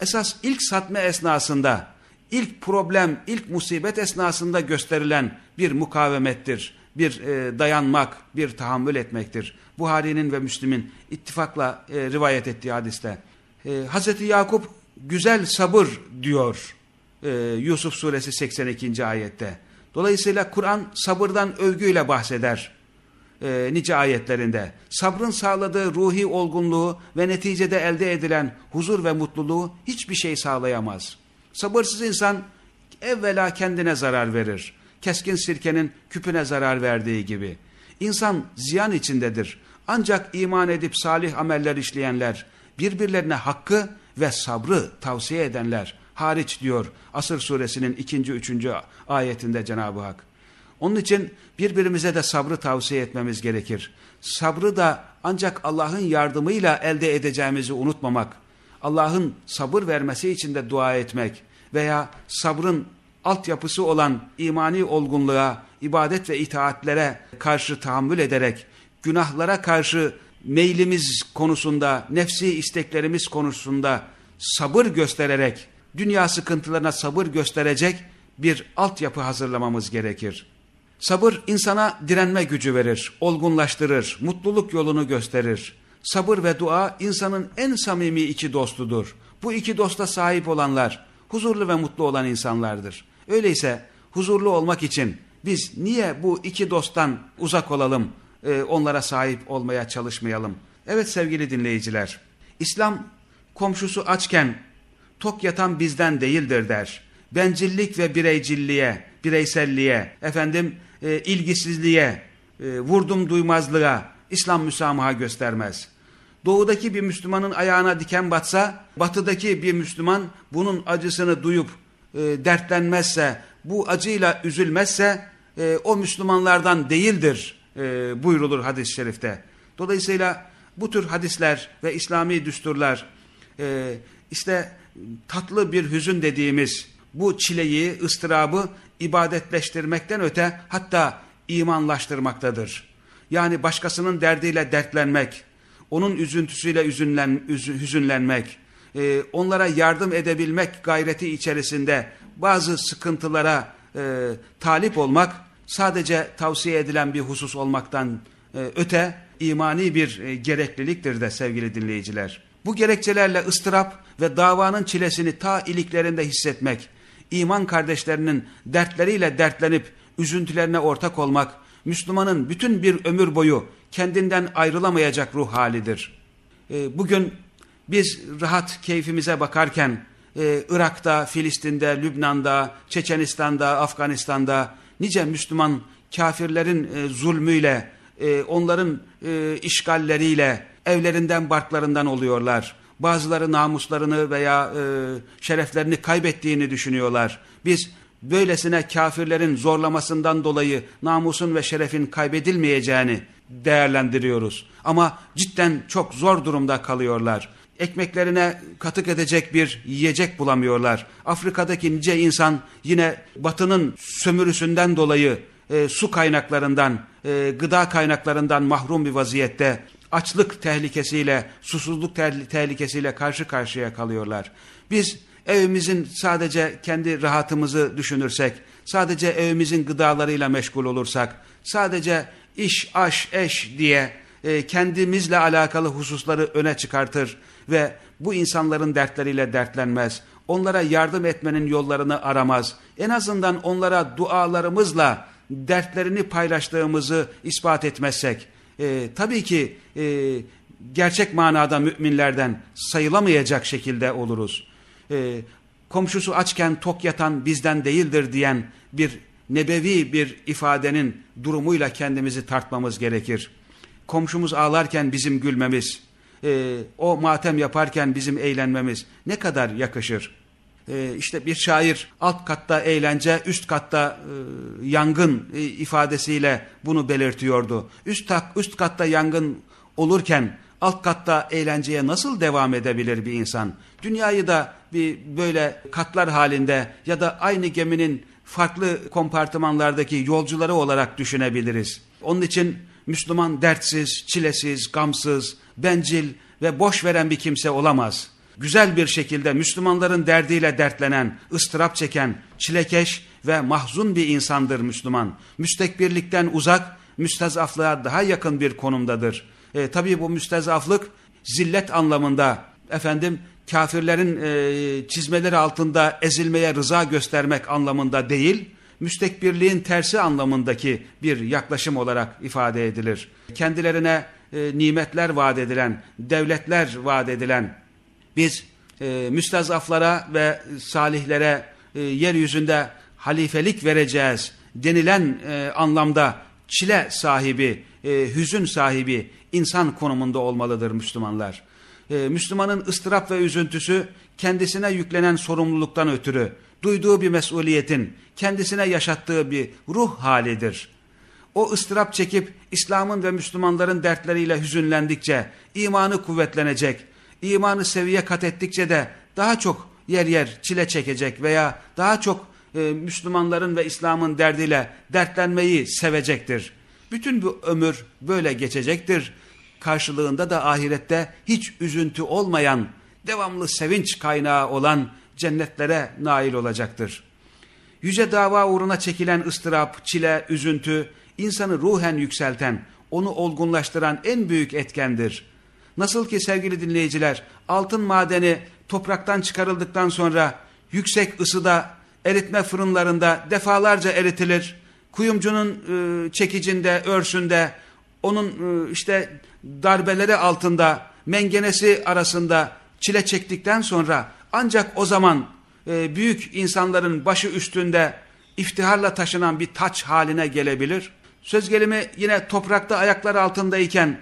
esas ilk satma esnasında, ilk problem, ilk musibet esnasında gösterilen bir mukavemettir. Bir e, dayanmak, bir tahammül etmektir. Buhari'nin ve Müslim'in ittifakla e, rivayet ettiği hadiste. E, Hz. Yakup güzel sabır diyor e, Yusuf suresi 82. ayette. Dolayısıyla Kur'an sabırdan övgüyle bahseder e, nice ayetlerinde. Sabrın sağladığı ruhi olgunluğu ve neticede elde edilen huzur ve mutluluğu hiçbir şey sağlayamaz. Sabırsız insan evvela kendine zarar verir. Keskin sirkenin küpüne zarar verdiği gibi. İnsan ziyan içindedir. Ancak iman edip salih ameller işleyenler, birbirlerine hakkı ve sabrı tavsiye edenler hariç diyor Asır suresinin ikinci üçüncü ayetinde Cenab-ı Hak. Onun için birbirimize de sabrı tavsiye etmemiz gerekir. Sabrı da ancak Allah'ın yardımıyla elde edeceğimizi unutmamak, Allah'ın sabır vermesi için de dua etmek veya sabrın altyapısı olan imani olgunluğa, ibadet ve itaatlere karşı tahammül ederek, günahlara karşı meylimiz konusunda, nefsi isteklerimiz konusunda sabır göstererek, dünya sıkıntılarına sabır gösterecek bir altyapı hazırlamamız gerekir. Sabır insana direnme gücü verir, olgunlaştırır, mutluluk yolunu gösterir. Sabır ve dua insanın en samimi iki dostudur. Bu iki dosta sahip olanlar huzurlu ve mutlu olan insanlardır. Öyleyse huzurlu olmak için biz niye bu iki dosttan uzak olalım, e, onlara sahip olmaya çalışmayalım? Evet sevgili dinleyiciler, İslam komşusu açken tok yatan bizden değildir der. Bencillik ve bireycilliğe, bireyselliğe, efendim e, ilgisizliğe, e, vurdum duymazlığa İslam müsamaha göstermez. Doğudaki bir Müslümanın ayağına diken batsa, batıdaki bir Müslüman bunun acısını duyup e, dertlenmezse, bu acıyla üzülmezse e, o Müslümanlardan değildir e, buyrulur hadis-i şerifte. Dolayısıyla bu tür hadisler ve İslami düsturlar e, işte tatlı bir hüzün dediğimiz bu çileyi, ıstırabı ibadetleştirmekten öte hatta imanlaştırmaktadır. Yani başkasının derdiyle dertlenmek, onun üzüntüsüyle üzünlen, hüzünlenmek, e, onlara yardım edebilmek gayreti içerisinde bazı sıkıntılara e, talip olmak sadece tavsiye edilen bir husus olmaktan e, öte imani bir e, gerekliliktir de sevgili dinleyiciler. Bu gerekçelerle ıstırap ve davanın çilesini ta iliklerinde hissetmek, iman kardeşlerinin dertleriyle dertlenip üzüntülerine ortak olmak, Müslümanın bütün bir ömür boyu kendinden ayrılamayacak ruh halidir. E, bugün biz rahat keyfimize bakarken e, Irak'ta, Filistin'de, Lübnan'da, Çeçenistan'da, Afganistan'da nice Müslüman kafirlerin e, zulmüyle, e, onların e, işgalleriyle evlerinden barklarından oluyorlar. Bazıları namuslarını veya e, şereflerini kaybettiğini düşünüyorlar. Biz böylesine kafirlerin zorlamasından dolayı namusun ve şerefin kaybedilmeyeceğini değerlendiriyoruz. Ama cidden çok zor durumda kalıyorlar. Ekmeklerine katık edecek bir yiyecek bulamıyorlar. Afrika'daki nice insan yine batının sömürüsünden dolayı e, su kaynaklarından, e, gıda kaynaklarından mahrum bir vaziyette açlık tehlikesiyle, susuzluk tehlikesiyle karşı karşıya kalıyorlar. Biz evimizin sadece kendi rahatımızı düşünürsek, sadece evimizin gıdalarıyla meşgul olursak, sadece iş, aş, eş diye e, kendimizle alakalı hususları öne çıkartır ve bu insanların dertleriyle dertlenmez, onlara yardım etmenin yollarını aramaz, en azından onlara dualarımızla dertlerini paylaştığımızı ispat etmezsek, e, tabii ki e, gerçek manada müminlerden sayılamayacak şekilde oluruz. E, komşusu açken tok yatan bizden değildir diyen bir nebevi bir ifadenin durumuyla kendimizi tartmamız gerekir. Komşumuz ağlarken bizim gülmemiz, e, o matem yaparken bizim eğlenmemiz ne kadar yakışır? E, işte bir şair alt katta eğlence, üst katta e, yangın e, ifadesiyle bunu belirtiyordu. Üst, üst katta yangın olurken alt katta eğlenceye nasıl devam edebilir bir insan? Dünyayı da bir böyle katlar halinde ya da aynı geminin farklı kompartımanlardaki yolcuları olarak düşünebiliriz. Onun için Müslüman dertsiz, çilesiz, gamsız, bencil ve boş veren bir kimse olamaz. Güzel bir şekilde Müslümanların derdiyle dertlenen, ıstırap çeken, çilekeş ve mahzun bir insandır Müslüman. Müstekbirlikten uzak, müstezaflığa daha yakın bir konumdadır. E, tabii bu müstezaflık zillet anlamında, efendim kafirlerin e, çizmeleri altında ezilmeye rıza göstermek anlamında değil, müstekbirliğin tersi anlamındaki bir yaklaşım olarak ifade edilir. Kendilerine e, nimetler vaat edilen, devletler vaat edilen, biz e, müstazaflara ve salihlere e, yeryüzünde halifelik vereceğiz denilen e, anlamda çile sahibi, e, hüzün sahibi insan konumunda olmalıdır Müslümanlar. E, Müslümanın ıstırap ve üzüntüsü kendisine yüklenen sorumluluktan ötürü duyduğu bir mesuliyetin kendisine yaşattığı bir ruh halidir. O ıstırap çekip İslam'ın ve Müslümanların dertleriyle hüzünlendikçe imanı kuvvetlenecek, imanı seviye kat ettikçe de daha çok yer yer çile çekecek veya daha çok e, Müslümanların ve İslam'ın derdiyle dertlenmeyi sevecektir. Bütün bu ömür böyle geçecektir. Karşılığında da ahirette hiç üzüntü olmayan, devamlı sevinç kaynağı olan cennetlere nail olacaktır. Yüce dava uğruna çekilen ıstırap, çile, üzüntü, insanı ruhen yükselten, onu olgunlaştıran en büyük etkendir. Nasıl ki sevgili dinleyiciler, altın madeni topraktan çıkarıldıktan sonra yüksek ısıda, eritme fırınlarında defalarca eritilir. Kuyumcunun e, çekicinde, örsünde, onun e, işte darbeleri altında, mengenesi arasında çile çektikten sonra ancak o zaman e, büyük insanların başı üstünde iftiharla taşınan bir taç haline gelebilir. Söz gelimi yine toprakta ayaklar altındayken,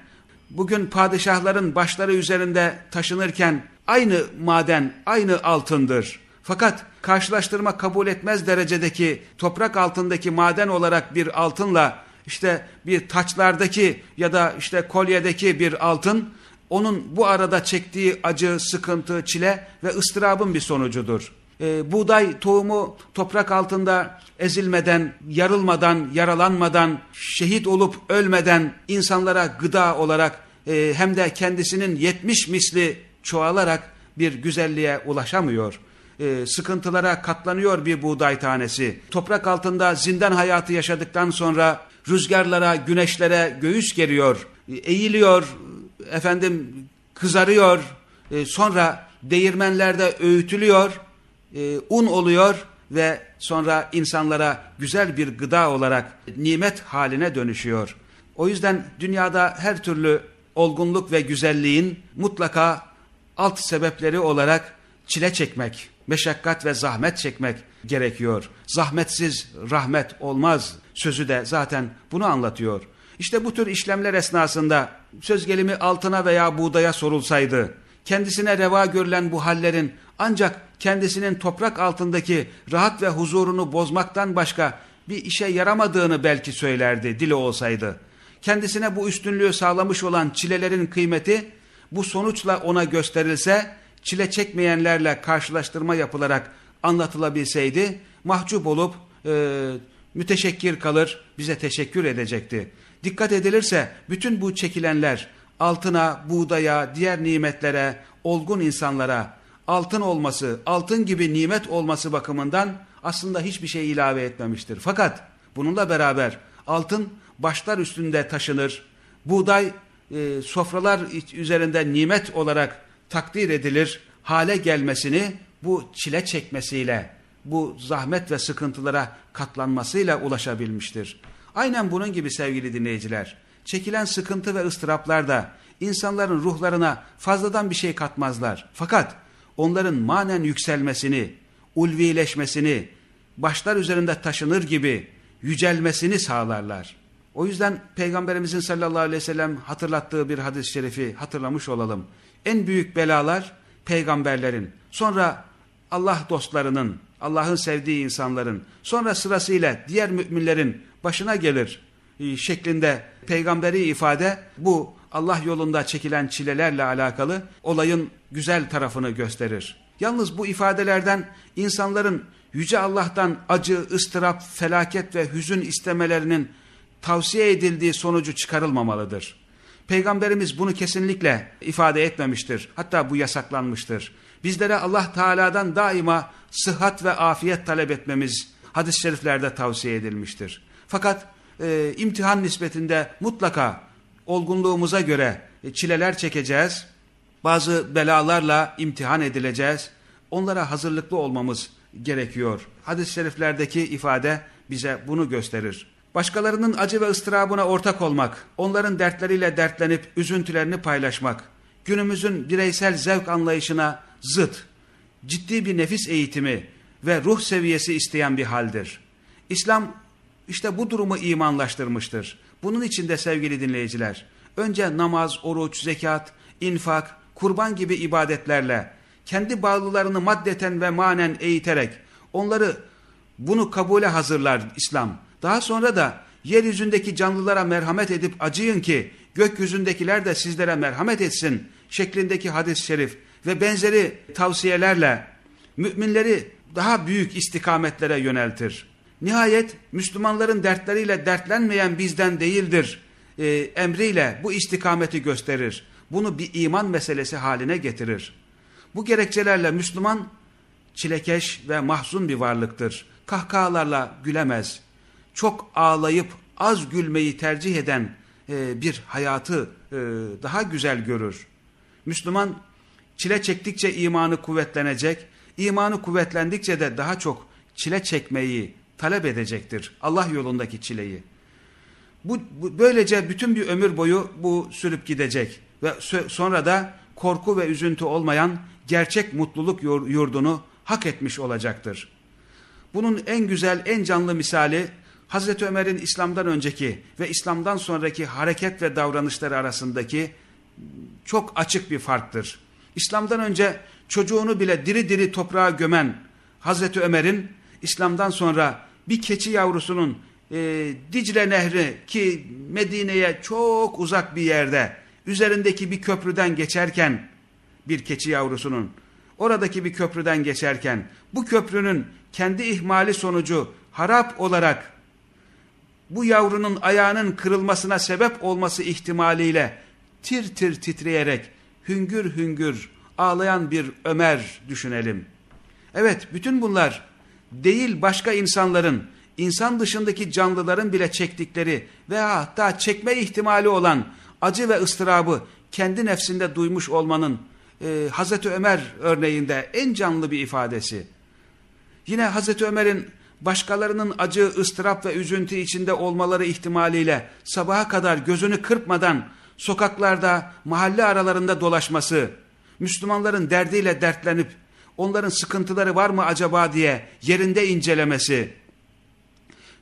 bugün padişahların başları üzerinde taşınırken aynı maden, aynı altındır. Fakat karşılaştırma kabul etmez derecedeki toprak altındaki maden olarak bir altınla işte bir taçlardaki ya da işte kolyedeki bir altın onun bu arada çektiği acı, sıkıntı, çile ve ıstırabın bir sonucudur. E, buğday tohumu toprak altında ezilmeden, yarılmadan, yaralanmadan, şehit olup ölmeden insanlara gıda olarak e, hem de kendisinin yetmiş misli çoğalarak bir güzelliğe ulaşamıyor. E, sıkıntılara katlanıyor bir buğday tanesi. Toprak altında zindan hayatı yaşadıktan sonra rüzgarlara, güneşlere göğüs geriyor, e, eğiliyor, efendim kızarıyor, e, sonra değirmenlerde öğütülüyor, e, un oluyor ve sonra insanlara güzel bir gıda olarak nimet haline dönüşüyor. O yüzden dünyada her türlü olgunluk ve güzelliğin mutlaka alt sebepleri olarak çile çekmek, meşakkat ve zahmet çekmek gerekiyor. Zahmetsiz rahmet olmaz sözü de zaten bunu anlatıyor. İşte bu tür işlemler esnasında söz gelimi altına veya buğdaya sorulsaydı, kendisine reva görülen bu hallerin ancak kendisinin toprak altındaki rahat ve huzurunu bozmaktan başka bir işe yaramadığını belki söylerdi dili olsaydı. Kendisine bu üstünlüğü sağlamış olan çilelerin kıymeti bu sonuçla ona gösterilse, çile çekmeyenlerle karşılaştırma yapılarak anlatılabilseydi, mahcup olup e, müteşekkir kalır, bize teşekkür edecekti. Dikkat edilirse bütün bu çekilenler altına, buğdaya, diğer nimetlere, olgun insanlara altın olması, altın gibi nimet olması bakımından aslında hiçbir şey ilave etmemiştir. Fakat bununla beraber altın başlar üstünde taşınır, buğday e, sofralar üzerinde nimet olarak takdir edilir, hale gelmesini bu çile çekmesiyle, bu zahmet ve sıkıntılara katlanmasıyla ulaşabilmiştir. Aynen bunun gibi sevgili dinleyiciler, çekilen sıkıntı ve ıstıraplar da insanların ruhlarına fazladan bir şey katmazlar. Fakat onların manen yükselmesini, ulvileşmesini, başlar üzerinde taşınır gibi yücelmesini sağlarlar. O yüzden Peygamberimizin sallallahu aleyhi ve sellem hatırlattığı bir hadis-i şerifi hatırlamış olalım. En büyük belalar peygamberlerin, sonra Allah dostlarının, Allah'ın sevdiği insanların, sonra sırasıyla diğer müminlerin başına gelir e, şeklinde peygamberi ifade bu Allah yolunda çekilen çilelerle alakalı olayın güzel tarafını gösterir. Yalnız bu ifadelerden insanların Yüce Allah'tan acı, ıstırap, felaket ve hüzün istemelerinin tavsiye edildiği sonucu çıkarılmamalıdır. Peygamberimiz bunu kesinlikle ifade etmemiştir. Hatta bu yasaklanmıştır. Bizlere Allah Teala'dan daima sıhhat ve afiyet talep etmemiz hadis-i şeriflerde tavsiye edilmiştir. Fakat e, imtihan nispetinde mutlaka olgunluğumuza göre e, çileler çekeceğiz. Bazı belalarla imtihan edileceğiz. Onlara hazırlıklı olmamız gerekiyor. Hadis-i şeriflerdeki ifade bize bunu gösterir. Başkalarının acı ve ıstırabına ortak olmak, onların dertleriyle dertlenip üzüntülerini paylaşmak, günümüzün bireysel zevk anlayışına zıt, ciddi bir nefis eğitimi ve ruh seviyesi isteyen bir haldir. İslam işte bu durumu imanlaştırmıştır. Bunun için de sevgili dinleyiciler, önce namaz, oruç, zekat, infak, kurban gibi ibadetlerle, kendi bağlılarını maddeten ve manen eğiterek, onları bunu kabule hazırlar İslam. Daha sonra da yeryüzündeki canlılara merhamet edip acıyın ki gökyüzündekiler de sizlere merhamet etsin şeklindeki hadis-i şerif ve benzeri tavsiyelerle müminleri daha büyük istikametlere yöneltir. Nihayet Müslümanların dertleriyle dertlenmeyen bizden değildir e, emriyle bu istikameti gösterir. Bunu bir iman meselesi haline getirir. Bu gerekçelerle Müslüman çilekeş ve mahzun bir varlıktır. Kahkahalarla gülemez çok ağlayıp az gülmeyi tercih eden e, bir hayatı e, daha güzel görür. Müslüman çile çektikçe imanı kuvvetlenecek, imanı kuvvetlendikçe de daha çok çile çekmeyi talep edecektir. Allah yolundaki çileyi. Bu, bu böylece bütün bir ömür boyu bu sürüp gidecek ve sonra da korku ve üzüntü olmayan gerçek mutluluk yurdunu hak etmiş olacaktır. Bunun en güzel, en canlı misali Hazreti Ömer'in İslam'dan önceki ve İslam'dan sonraki hareket ve davranışları arasındaki çok açık bir farktır. İslam'dan önce çocuğunu bile diri diri toprağa gömen Hazreti Ömer'in İslam'dan sonra bir keçi yavrusunun e, Dicle Nehri ki Medine'ye çok uzak bir yerde üzerindeki bir köprüden geçerken bir keçi yavrusunun oradaki bir köprüden geçerken bu köprünün kendi ihmali sonucu harap olarak bu yavrunun ayağının kırılmasına sebep olması ihtimaliyle tir tir titreyerek hüngür hüngür ağlayan bir Ömer düşünelim. Evet bütün bunlar değil başka insanların, insan dışındaki canlıların bile çektikleri veya hatta çekme ihtimali olan acı ve ıstırabı kendi nefsinde duymuş olmanın e, Hazreti Ömer örneğinde en canlı bir ifadesi. Yine Hazreti Ömer'in başkalarının acı, ıstırap ve üzüntü içinde olmaları ihtimaliyle sabaha kadar gözünü kırpmadan sokaklarda, mahalle aralarında dolaşması, Müslümanların derdiyle dertlenip onların sıkıntıları var mı acaba diye yerinde incelemesi,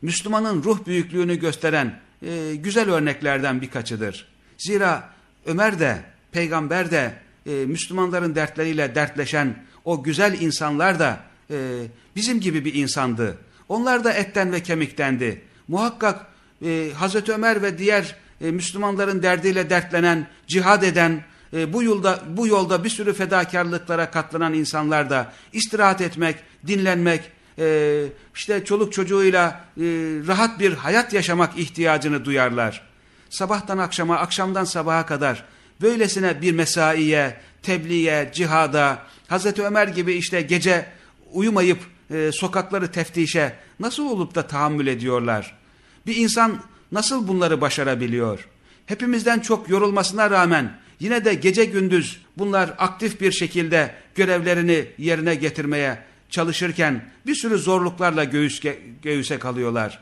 Müslümanın ruh büyüklüğünü gösteren e, güzel örneklerden birkaçıdır. Zira Ömer de, peygamber de, e, Müslümanların dertleriyle dertleşen o güzel insanlar da e, bizim gibi bir insandı. Onlar da etten ve kemiktendi. Muhakkak e, Hazreti Ömer ve diğer e, Müslümanların derdiyle dertlenen, cihad eden, e, bu yolda bu yolda bir sürü fedakarlıklara katlanan insanlar da istirahat etmek, dinlenmek, e, işte çoluk çocuğuyla e, rahat bir hayat yaşamak ihtiyacını duyarlar. Sabahtan akşama, akşamdan sabaha kadar böylesine bir mesaiye, tebliğe, cihada, Hazreti Ömer gibi işte gece uyumayıp e, sokakları teftişe nasıl olup da tahammül ediyorlar? Bir insan nasıl bunları başarabiliyor? Hepimizden çok yorulmasına rağmen yine de gece gündüz bunlar aktif bir şekilde görevlerini yerine getirmeye çalışırken bir sürü zorluklarla göğüs, göğüse kalıyorlar.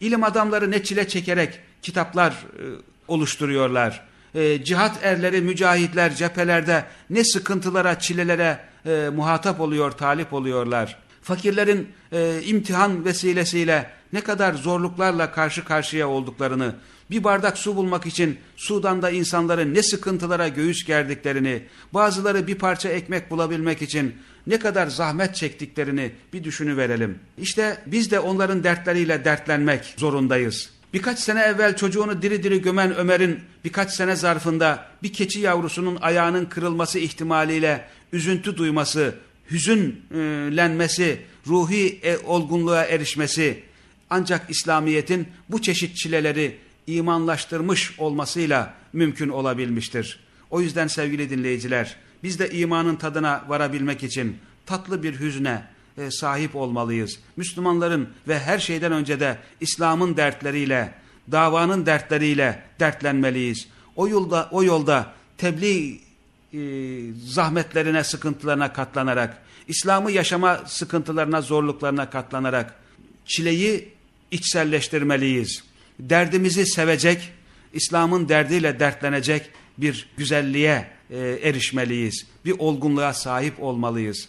İlim adamları ne çile çekerek kitaplar e, oluşturuyorlar. E, cihat erleri, mücahitler cephelerde ne sıkıntılara, çilelere e, muhatap oluyor, talip oluyorlar. Fakirlerin e, imtihan vesilesiyle ne kadar zorluklarla karşı karşıya olduklarını, bir bardak su bulmak için Sudan'da insanların ne sıkıntılara göğüs gerdiklerini, bazıları bir parça ekmek bulabilmek için ne kadar zahmet çektiklerini bir düşünüverelim. İşte biz de onların dertleriyle dertlenmek zorundayız. Birkaç sene evvel çocuğunu diri diri gömen Ömer'in birkaç sene zarfında bir keçi yavrusunun ayağının kırılması ihtimaliyle üzüntü duyması, hüzünlenmesi, ruhi e, olgunluğa erişmesi ancak İslamiyet'in bu çeşit çileleri imanlaştırmış olmasıyla mümkün olabilmiştir. O yüzden sevgili dinleyiciler biz de imanın tadına varabilmek için tatlı bir hüzne e, sahip olmalıyız. Müslümanların ve her şeyden önce de İslam'ın dertleriyle, davanın dertleriyle dertlenmeliyiz. O yolda o yolda tebliğ e, zahmetlerine, sıkıntılarına katlanarak, İslam'ı yaşama sıkıntılarına, zorluklarına katlanarak çileyi içselleştirmeliyiz. Derdimizi sevecek, İslam'ın derdiyle dertlenecek bir güzelliğe e, erişmeliyiz. Bir olgunluğa sahip olmalıyız.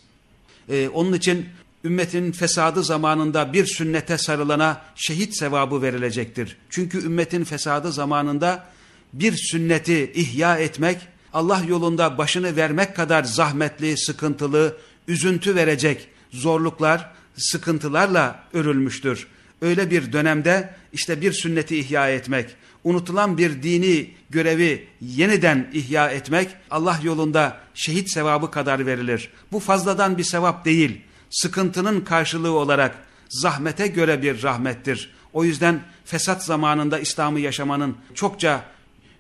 E, onun için ümmetin fesadı zamanında bir sünnete sarılana şehit sevabı verilecektir. Çünkü ümmetin fesadı zamanında bir sünneti ihya etmek, Allah yolunda başını vermek kadar zahmetli, sıkıntılı, üzüntü verecek zorluklar, sıkıntılarla örülmüştür. Öyle bir dönemde işte bir sünneti ihya etmek, unutulan bir dini görevi yeniden ihya etmek Allah yolunda şehit sevabı kadar verilir. Bu fazladan bir sevap değil, sıkıntının karşılığı olarak zahmete göre bir rahmettir. O yüzden fesat zamanında İslam'ı yaşamanın çokça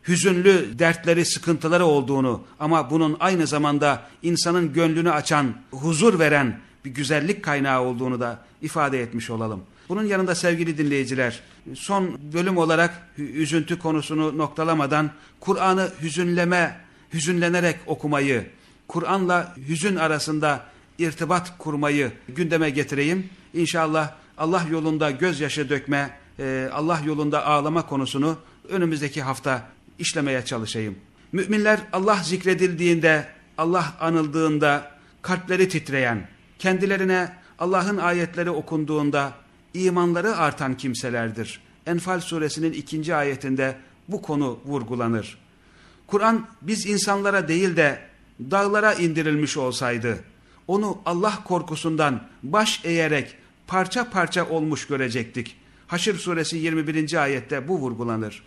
hüzünlü dertleri, sıkıntıları olduğunu ama bunun aynı zamanda insanın gönlünü açan, huzur veren bir güzellik kaynağı olduğunu da ifade etmiş olalım. Bunun yanında sevgili dinleyiciler, son bölüm olarak üzüntü konusunu noktalamadan Kur'an'ı hüzünleme, hüzünlenerek okumayı, Kur'an'la hüzün arasında irtibat kurmayı gündeme getireyim. İnşallah Allah yolunda gözyaşı dökme, e, Allah yolunda ağlama konusunu önümüzdeki hafta işlemeye çalışayım. Müminler Allah zikredildiğinde, Allah anıldığında kalpleri titreyen, kendilerine Allah'ın ayetleri okunduğunda imanları artan kimselerdir. Enfal suresinin ikinci ayetinde bu konu vurgulanır. Kur'an biz insanlara değil de dağlara indirilmiş olsaydı, onu Allah korkusundan baş eğerek parça parça olmuş görecektik. Haşr suresi 21. ayette bu vurgulanır.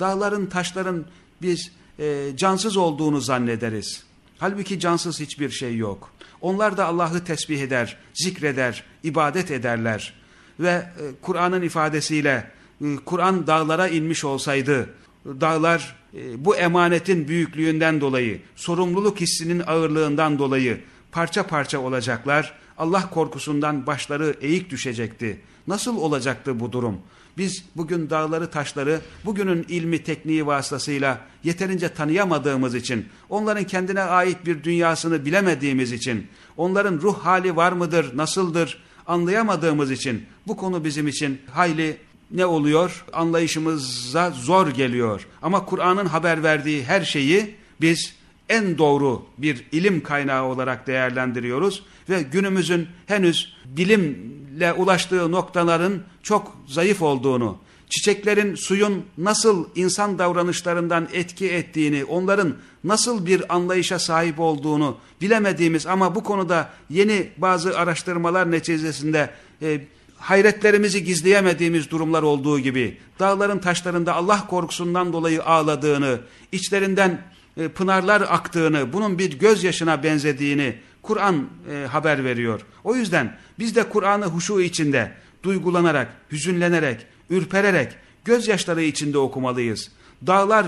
Dağların, taşların biz e, cansız olduğunu zannederiz. Halbuki cansız hiçbir şey yok. Onlar da Allah'ı tesbih eder, zikreder, ibadet ederler ve e, Kur'an'ın ifadesiyle e, Kur'an dağlara inmiş olsaydı dağlar e, bu emanetin büyüklüğünden dolayı sorumluluk hissinin ağırlığından dolayı parça parça olacaklar Allah korkusundan başları eğik düşecekti. Nasıl olacaktı bu durum? Biz bugün dağları taşları bugünün ilmi tekniği vasıtasıyla yeterince tanıyamadığımız için, onların kendine ait bir dünyasını bilemediğimiz için, onların ruh hali var mıdır, nasıldır, anlayamadığımız için bu konu bizim için hayli ne oluyor? Anlayışımıza zor geliyor. Ama Kur'an'ın haber verdiği her şeyi biz en doğru bir ilim kaynağı olarak değerlendiriyoruz ve günümüzün henüz bilimle ulaştığı noktaların çok zayıf olduğunu, çiçeklerin suyun nasıl insan davranışlarından etki ettiğini, onların nasıl bir anlayışa sahip olduğunu bilemediğimiz ama bu konuda yeni bazı araştırmalar neticesinde e, hayretlerimizi gizleyemediğimiz durumlar olduğu gibi dağların taşlarında Allah korkusundan dolayı ağladığını, içlerinden e, pınarlar aktığını, bunun bir gözyaşına benzediğini Kur'an e, haber veriyor. O yüzden biz de Kur'an'ı huşu içinde, duygulanarak, hüzünlenerek, ürpererek, gözyaşları içinde okumalıyız. Dağlar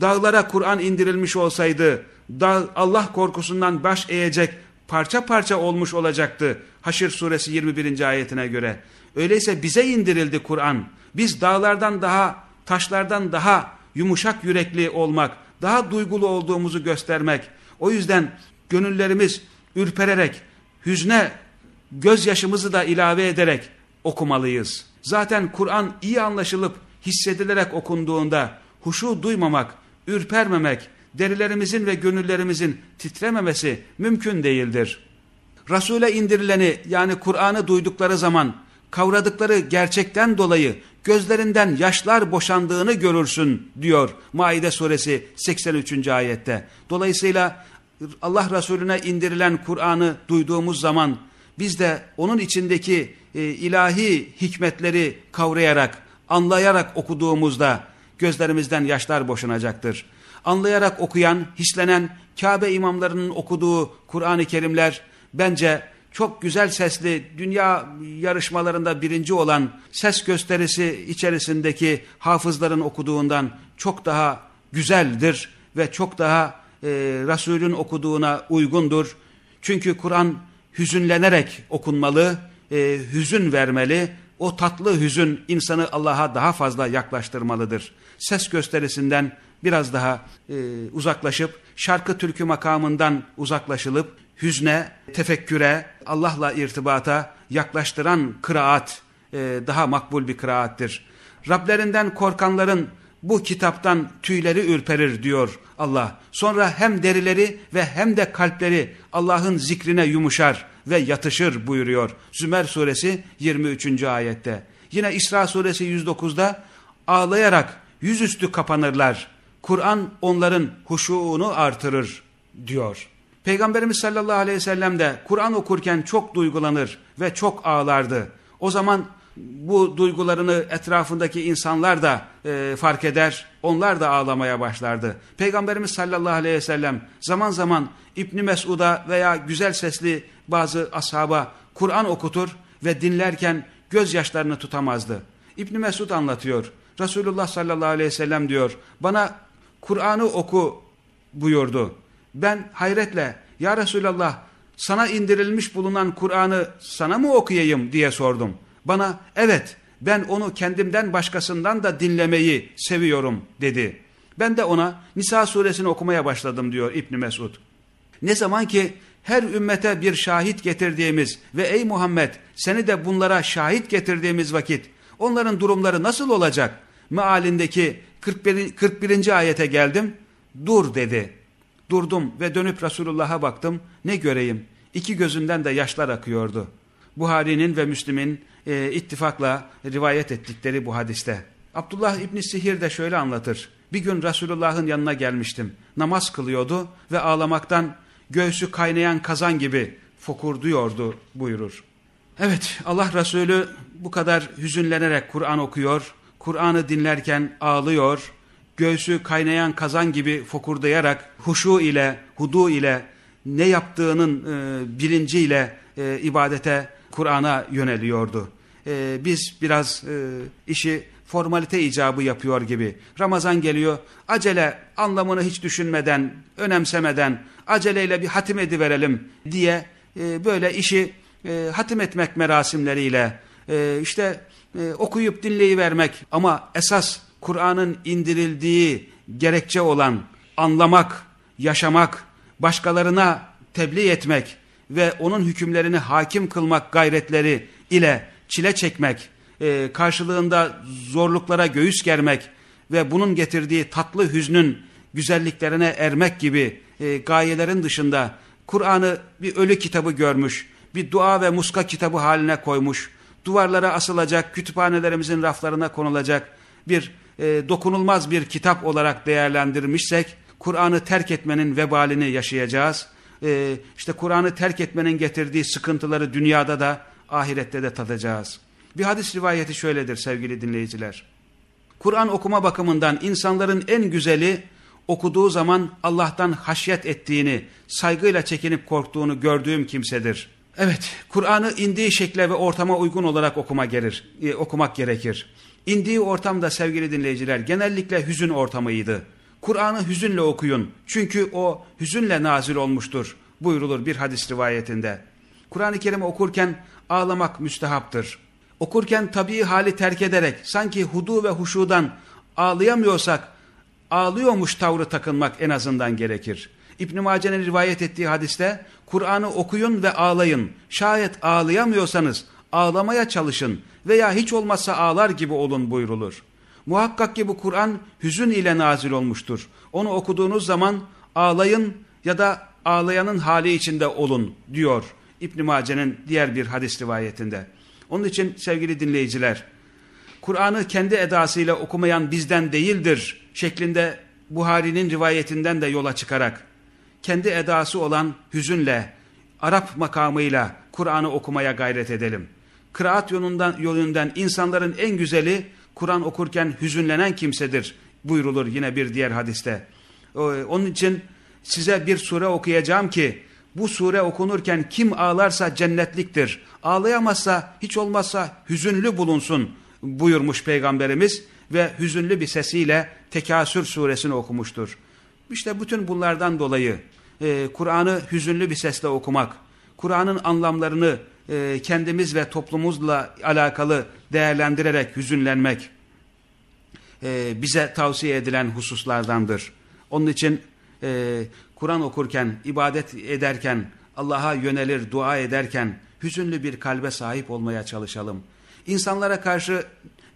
dağlara Kur'an indirilmiş olsaydı, dağ Allah korkusundan baş eğecek, parça parça olmuş olacaktı. Haşr suresi 21. ayetine göre. Öyleyse bize indirildi Kur'an. Biz dağlardan daha, taşlardan daha yumuşak yürekli olmak, daha duygulu olduğumuzu göstermek. O yüzden gönüllerimiz ürpererek, hüzne gözyaşımızı da ilave ederek okumalıyız. Zaten Kur'an iyi anlaşılıp hissedilerek okunduğunda huşu duymamak, ürpermemek, derilerimizin ve gönüllerimizin titrememesi mümkün değildir. Resul'e indirileni yani Kur'an'ı duydukları zaman kavradıkları gerçekten dolayı gözlerinden yaşlar boşandığını görürsün diyor Maide suresi 83. ayette. Dolayısıyla Allah Resulüne indirilen Kur'an'ı duyduğumuz zaman biz de onun içindeki e, ilahi hikmetleri kavrayarak, anlayarak okuduğumuzda gözlerimizden yaşlar boşanacaktır. Anlayarak okuyan, hislenen Kabe imamlarının okuduğu Kur'an-ı Kerimler bence çok güzel sesli dünya yarışmalarında birinci olan ses gösterisi içerisindeki hafızların okuduğundan çok daha güzeldir ve çok daha e, Resulün okuduğuna uygundur. Çünkü Kur'an hüzünlenerek okunmalı, e, hüzün vermeli. O tatlı hüzün insanı Allah'a daha fazla yaklaştırmalıdır. Ses gösterisinden biraz daha e, uzaklaşıp, şarkı türkü makamından uzaklaşılıp, hüzne, tefekküre, Allah'la irtibata yaklaştıran kıraat e, daha makbul bir kıraattir. Rablerinden korkanların bu kitaptan tüyleri ürperir diyor Allah. Sonra hem derileri ve hem de kalpleri Allah'ın zikrine yumuşar ve yatışır buyuruyor. Zümer suresi 23. ayette. Yine İsra suresi 109'da ağlayarak yüzüstü kapanırlar. Kur'an onların huşuğunu artırır diyor. Peygamberimiz sallallahu aleyhi ve sellem de Kur'an okurken çok duygulanır ve çok ağlardı. O zaman bu duygularını etrafındaki insanlar da e, fark eder. Onlar da ağlamaya başlardı. Peygamberimiz sallallahu aleyhi ve sellem zaman zaman İbni Mesud'a veya güzel sesli bazı ashaba Kur'an okutur ve dinlerken gözyaşlarını tutamazdı. İbni Mesud anlatıyor. Resulullah sallallahu aleyhi ve sellem diyor bana Kur'an'ı oku buyurdu. Ben hayretle ya Resulallah sana indirilmiş bulunan Kur'an'ı sana mı okuyayım diye sordum. Bana evet ben onu kendimden başkasından da dinlemeyi seviyorum dedi. Ben de ona Nisa suresini okumaya başladım diyor İbni Mesud. Ne zaman ki her ümmete bir şahit getirdiğimiz ve ey Muhammed seni de bunlara şahit getirdiğimiz vakit onların durumları nasıl olacak? Mealindeki 41. 41. ayete geldim. Dur dedi. Durdum ve dönüp Resulullah'a baktım. Ne göreyim? İki gözünden de yaşlar akıyordu. Buhari'nin ve Müslim'in e, ittifakla rivayet ettikleri bu hadiste. Abdullah İbni Sihir de şöyle anlatır. Bir gün Resulullah'ın yanına gelmiştim. Namaz kılıyordu ve ağlamaktan göğsü kaynayan kazan gibi fokurduyordu buyurur. Evet Allah Resulü bu kadar hüzünlenerek Kur'an okuyor, Kur'an'ı dinlerken ağlıyor, göğsü kaynayan kazan gibi fokurdayarak huşu ile, hudu ile, ne yaptığının e, bilinciyle e, ibadete, Kur'an'a yöneliyordu. E, biz biraz e, işi formalite icabı yapıyor gibi. Ramazan geliyor, acele anlamını hiç düşünmeden, önemsemeden, aceleyle bir hatim ediverelim diye e, böyle işi e, hatim etmek merasimleriyle, e, işte e, okuyup dinleyivermek ama esas Kur'an'ın indirildiği gerekçe olan anlamak, yaşamak, başkalarına tebliğ etmek ve onun hükümlerini hakim kılmak gayretleri ile çile çekmek, e, karşılığında zorluklara göğüs germek ve bunun getirdiği tatlı hüznün güzelliklerine ermek gibi e, gayelerin dışında Kur'an'ı bir ölü kitabı görmüş, bir dua ve muska kitabı haline koymuş, duvarlara asılacak, kütüphanelerimizin raflarına konulacak bir e, dokunulmaz bir kitap olarak değerlendirmişsek, Kur'an'ı terk etmenin vebalini yaşayacağız. E, işte Kur'an'ı terk etmenin getirdiği sıkıntıları dünyada da ahirette de tadacağız. Bir hadis rivayeti şöyledir sevgili dinleyiciler. Kur'an okuma bakımından insanların en güzeli okuduğu zaman Allah'tan haşyet ettiğini, saygıyla çekinip korktuğunu gördüğüm kimsedir. Evet, Kur'an'ı indiği şekle ve ortama uygun olarak okuma gelir, e, okumak gerekir. İndiği ortamda sevgili dinleyiciler genellikle hüzün ortamıydı. Kur'an'ı hüzünle okuyun çünkü o hüzünle nazil olmuştur buyrulur bir hadis rivayetinde. Kur'an-ı Kerim'i okurken ağlamak müstehaptır. Okurken tabii hali terk ederek sanki hudu ve huşudan ağlayamıyorsak ağlıyormuş tavrı takınmak en azından gerekir. İbn-i Mace'nin rivayet ettiği hadiste Kur'an'ı okuyun ve ağlayın. Şayet ağlayamıyorsanız ağlamaya çalışın veya hiç olmazsa ağlar gibi olun buyrulur. Muhakkak ki bu Kur'an hüzün ile nazil olmuştur. Onu okuduğunuz zaman ağlayın ya da ağlayanın hali içinde olun diyor İbn Mace'nin diğer bir hadis rivayetinde. Onun için sevgili dinleyiciler, Kur'an'ı kendi edasıyla okumayan bizden değildir şeklinde Buhari'nin rivayetinden de yola çıkarak kendi edası olan hüzünle, Arap makamıyla Kur'an'ı okumaya gayret edelim. Kıraat yolundan, yolundan insanların en güzeli Kur'an okurken hüzünlenen kimsedir buyrulur yine bir diğer hadiste. Onun için size bir sure okuyacağım ki bu sure okunurken kim ağlarsa cennetliktir. Ağlayamazsa hiç olmazsa hüzünlü bulunsun buyurmuş Peygamberimiz ve hüzünlü bir sesiyle Tekasür suresini okumuştur. İşte bütün bunlardan dolayı e, Kur'an'ı hüzünlü bir sesle okumak, Kur'an'ın anlamlarını e, kendimiz ve toplumumuzla alakalı değerlendirerek hüzünlenmek e, bize tavsiye edilen hususlardandır. Onun için e, Kur'an okurken, ibadet ederken, Allah'a yönelir, dua ederken hüzünlü bir kalbe sahip olmaya çalışalım. İnsanlara karşı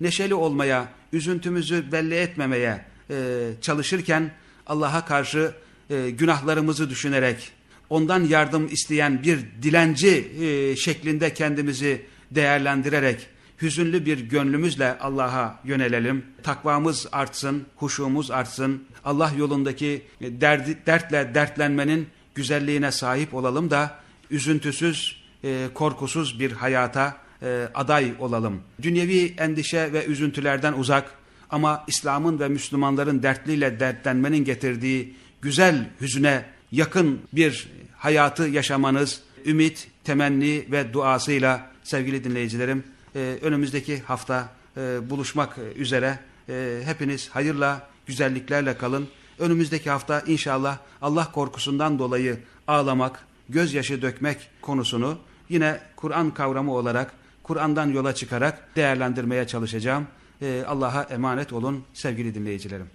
neşeli olmaya, üzüntümüzü belli etmemeye e, çalışırken Allah'a karşı e, günahlarımızı düşünerek, ondan yardım isteyen bir dilenci e, şeklinde kendimizi değerlendirerek, hüzünlü bir gönlümüzle Allah'a yönelelim. Takvamız artsın, huşumuz artsın. Allah yolundaki derdi, dertle dertlenmenin güzelliğine sahip olalım da üzüntüsüz, e, korkusuz bir hayata e, aday olalım. Dünyevi endişe ve üzüntülerden uzak ama İslam'ın ve Müslümanların dertliyle dertlenmenin getirdiği güzel hüzüne yakın bir hayatı yaşamanız ümit, temenni ve duasıyla sevgili dinleyicilerim e, önümüzdeki hafta e, buluşmak üzere e, hepiniz hayırla, güzelliklerle kalın. Önümüzdeki hafta inşallah Allah korkusundan dolayı ağlamak, gözyaşı dökmek konusunu yine Kur'an kavramı olarak, Kur'an'dan yola çıkarak değerlendirmeye çalışacağım. Allah'a emanet olun sevgili dinleyicilerim.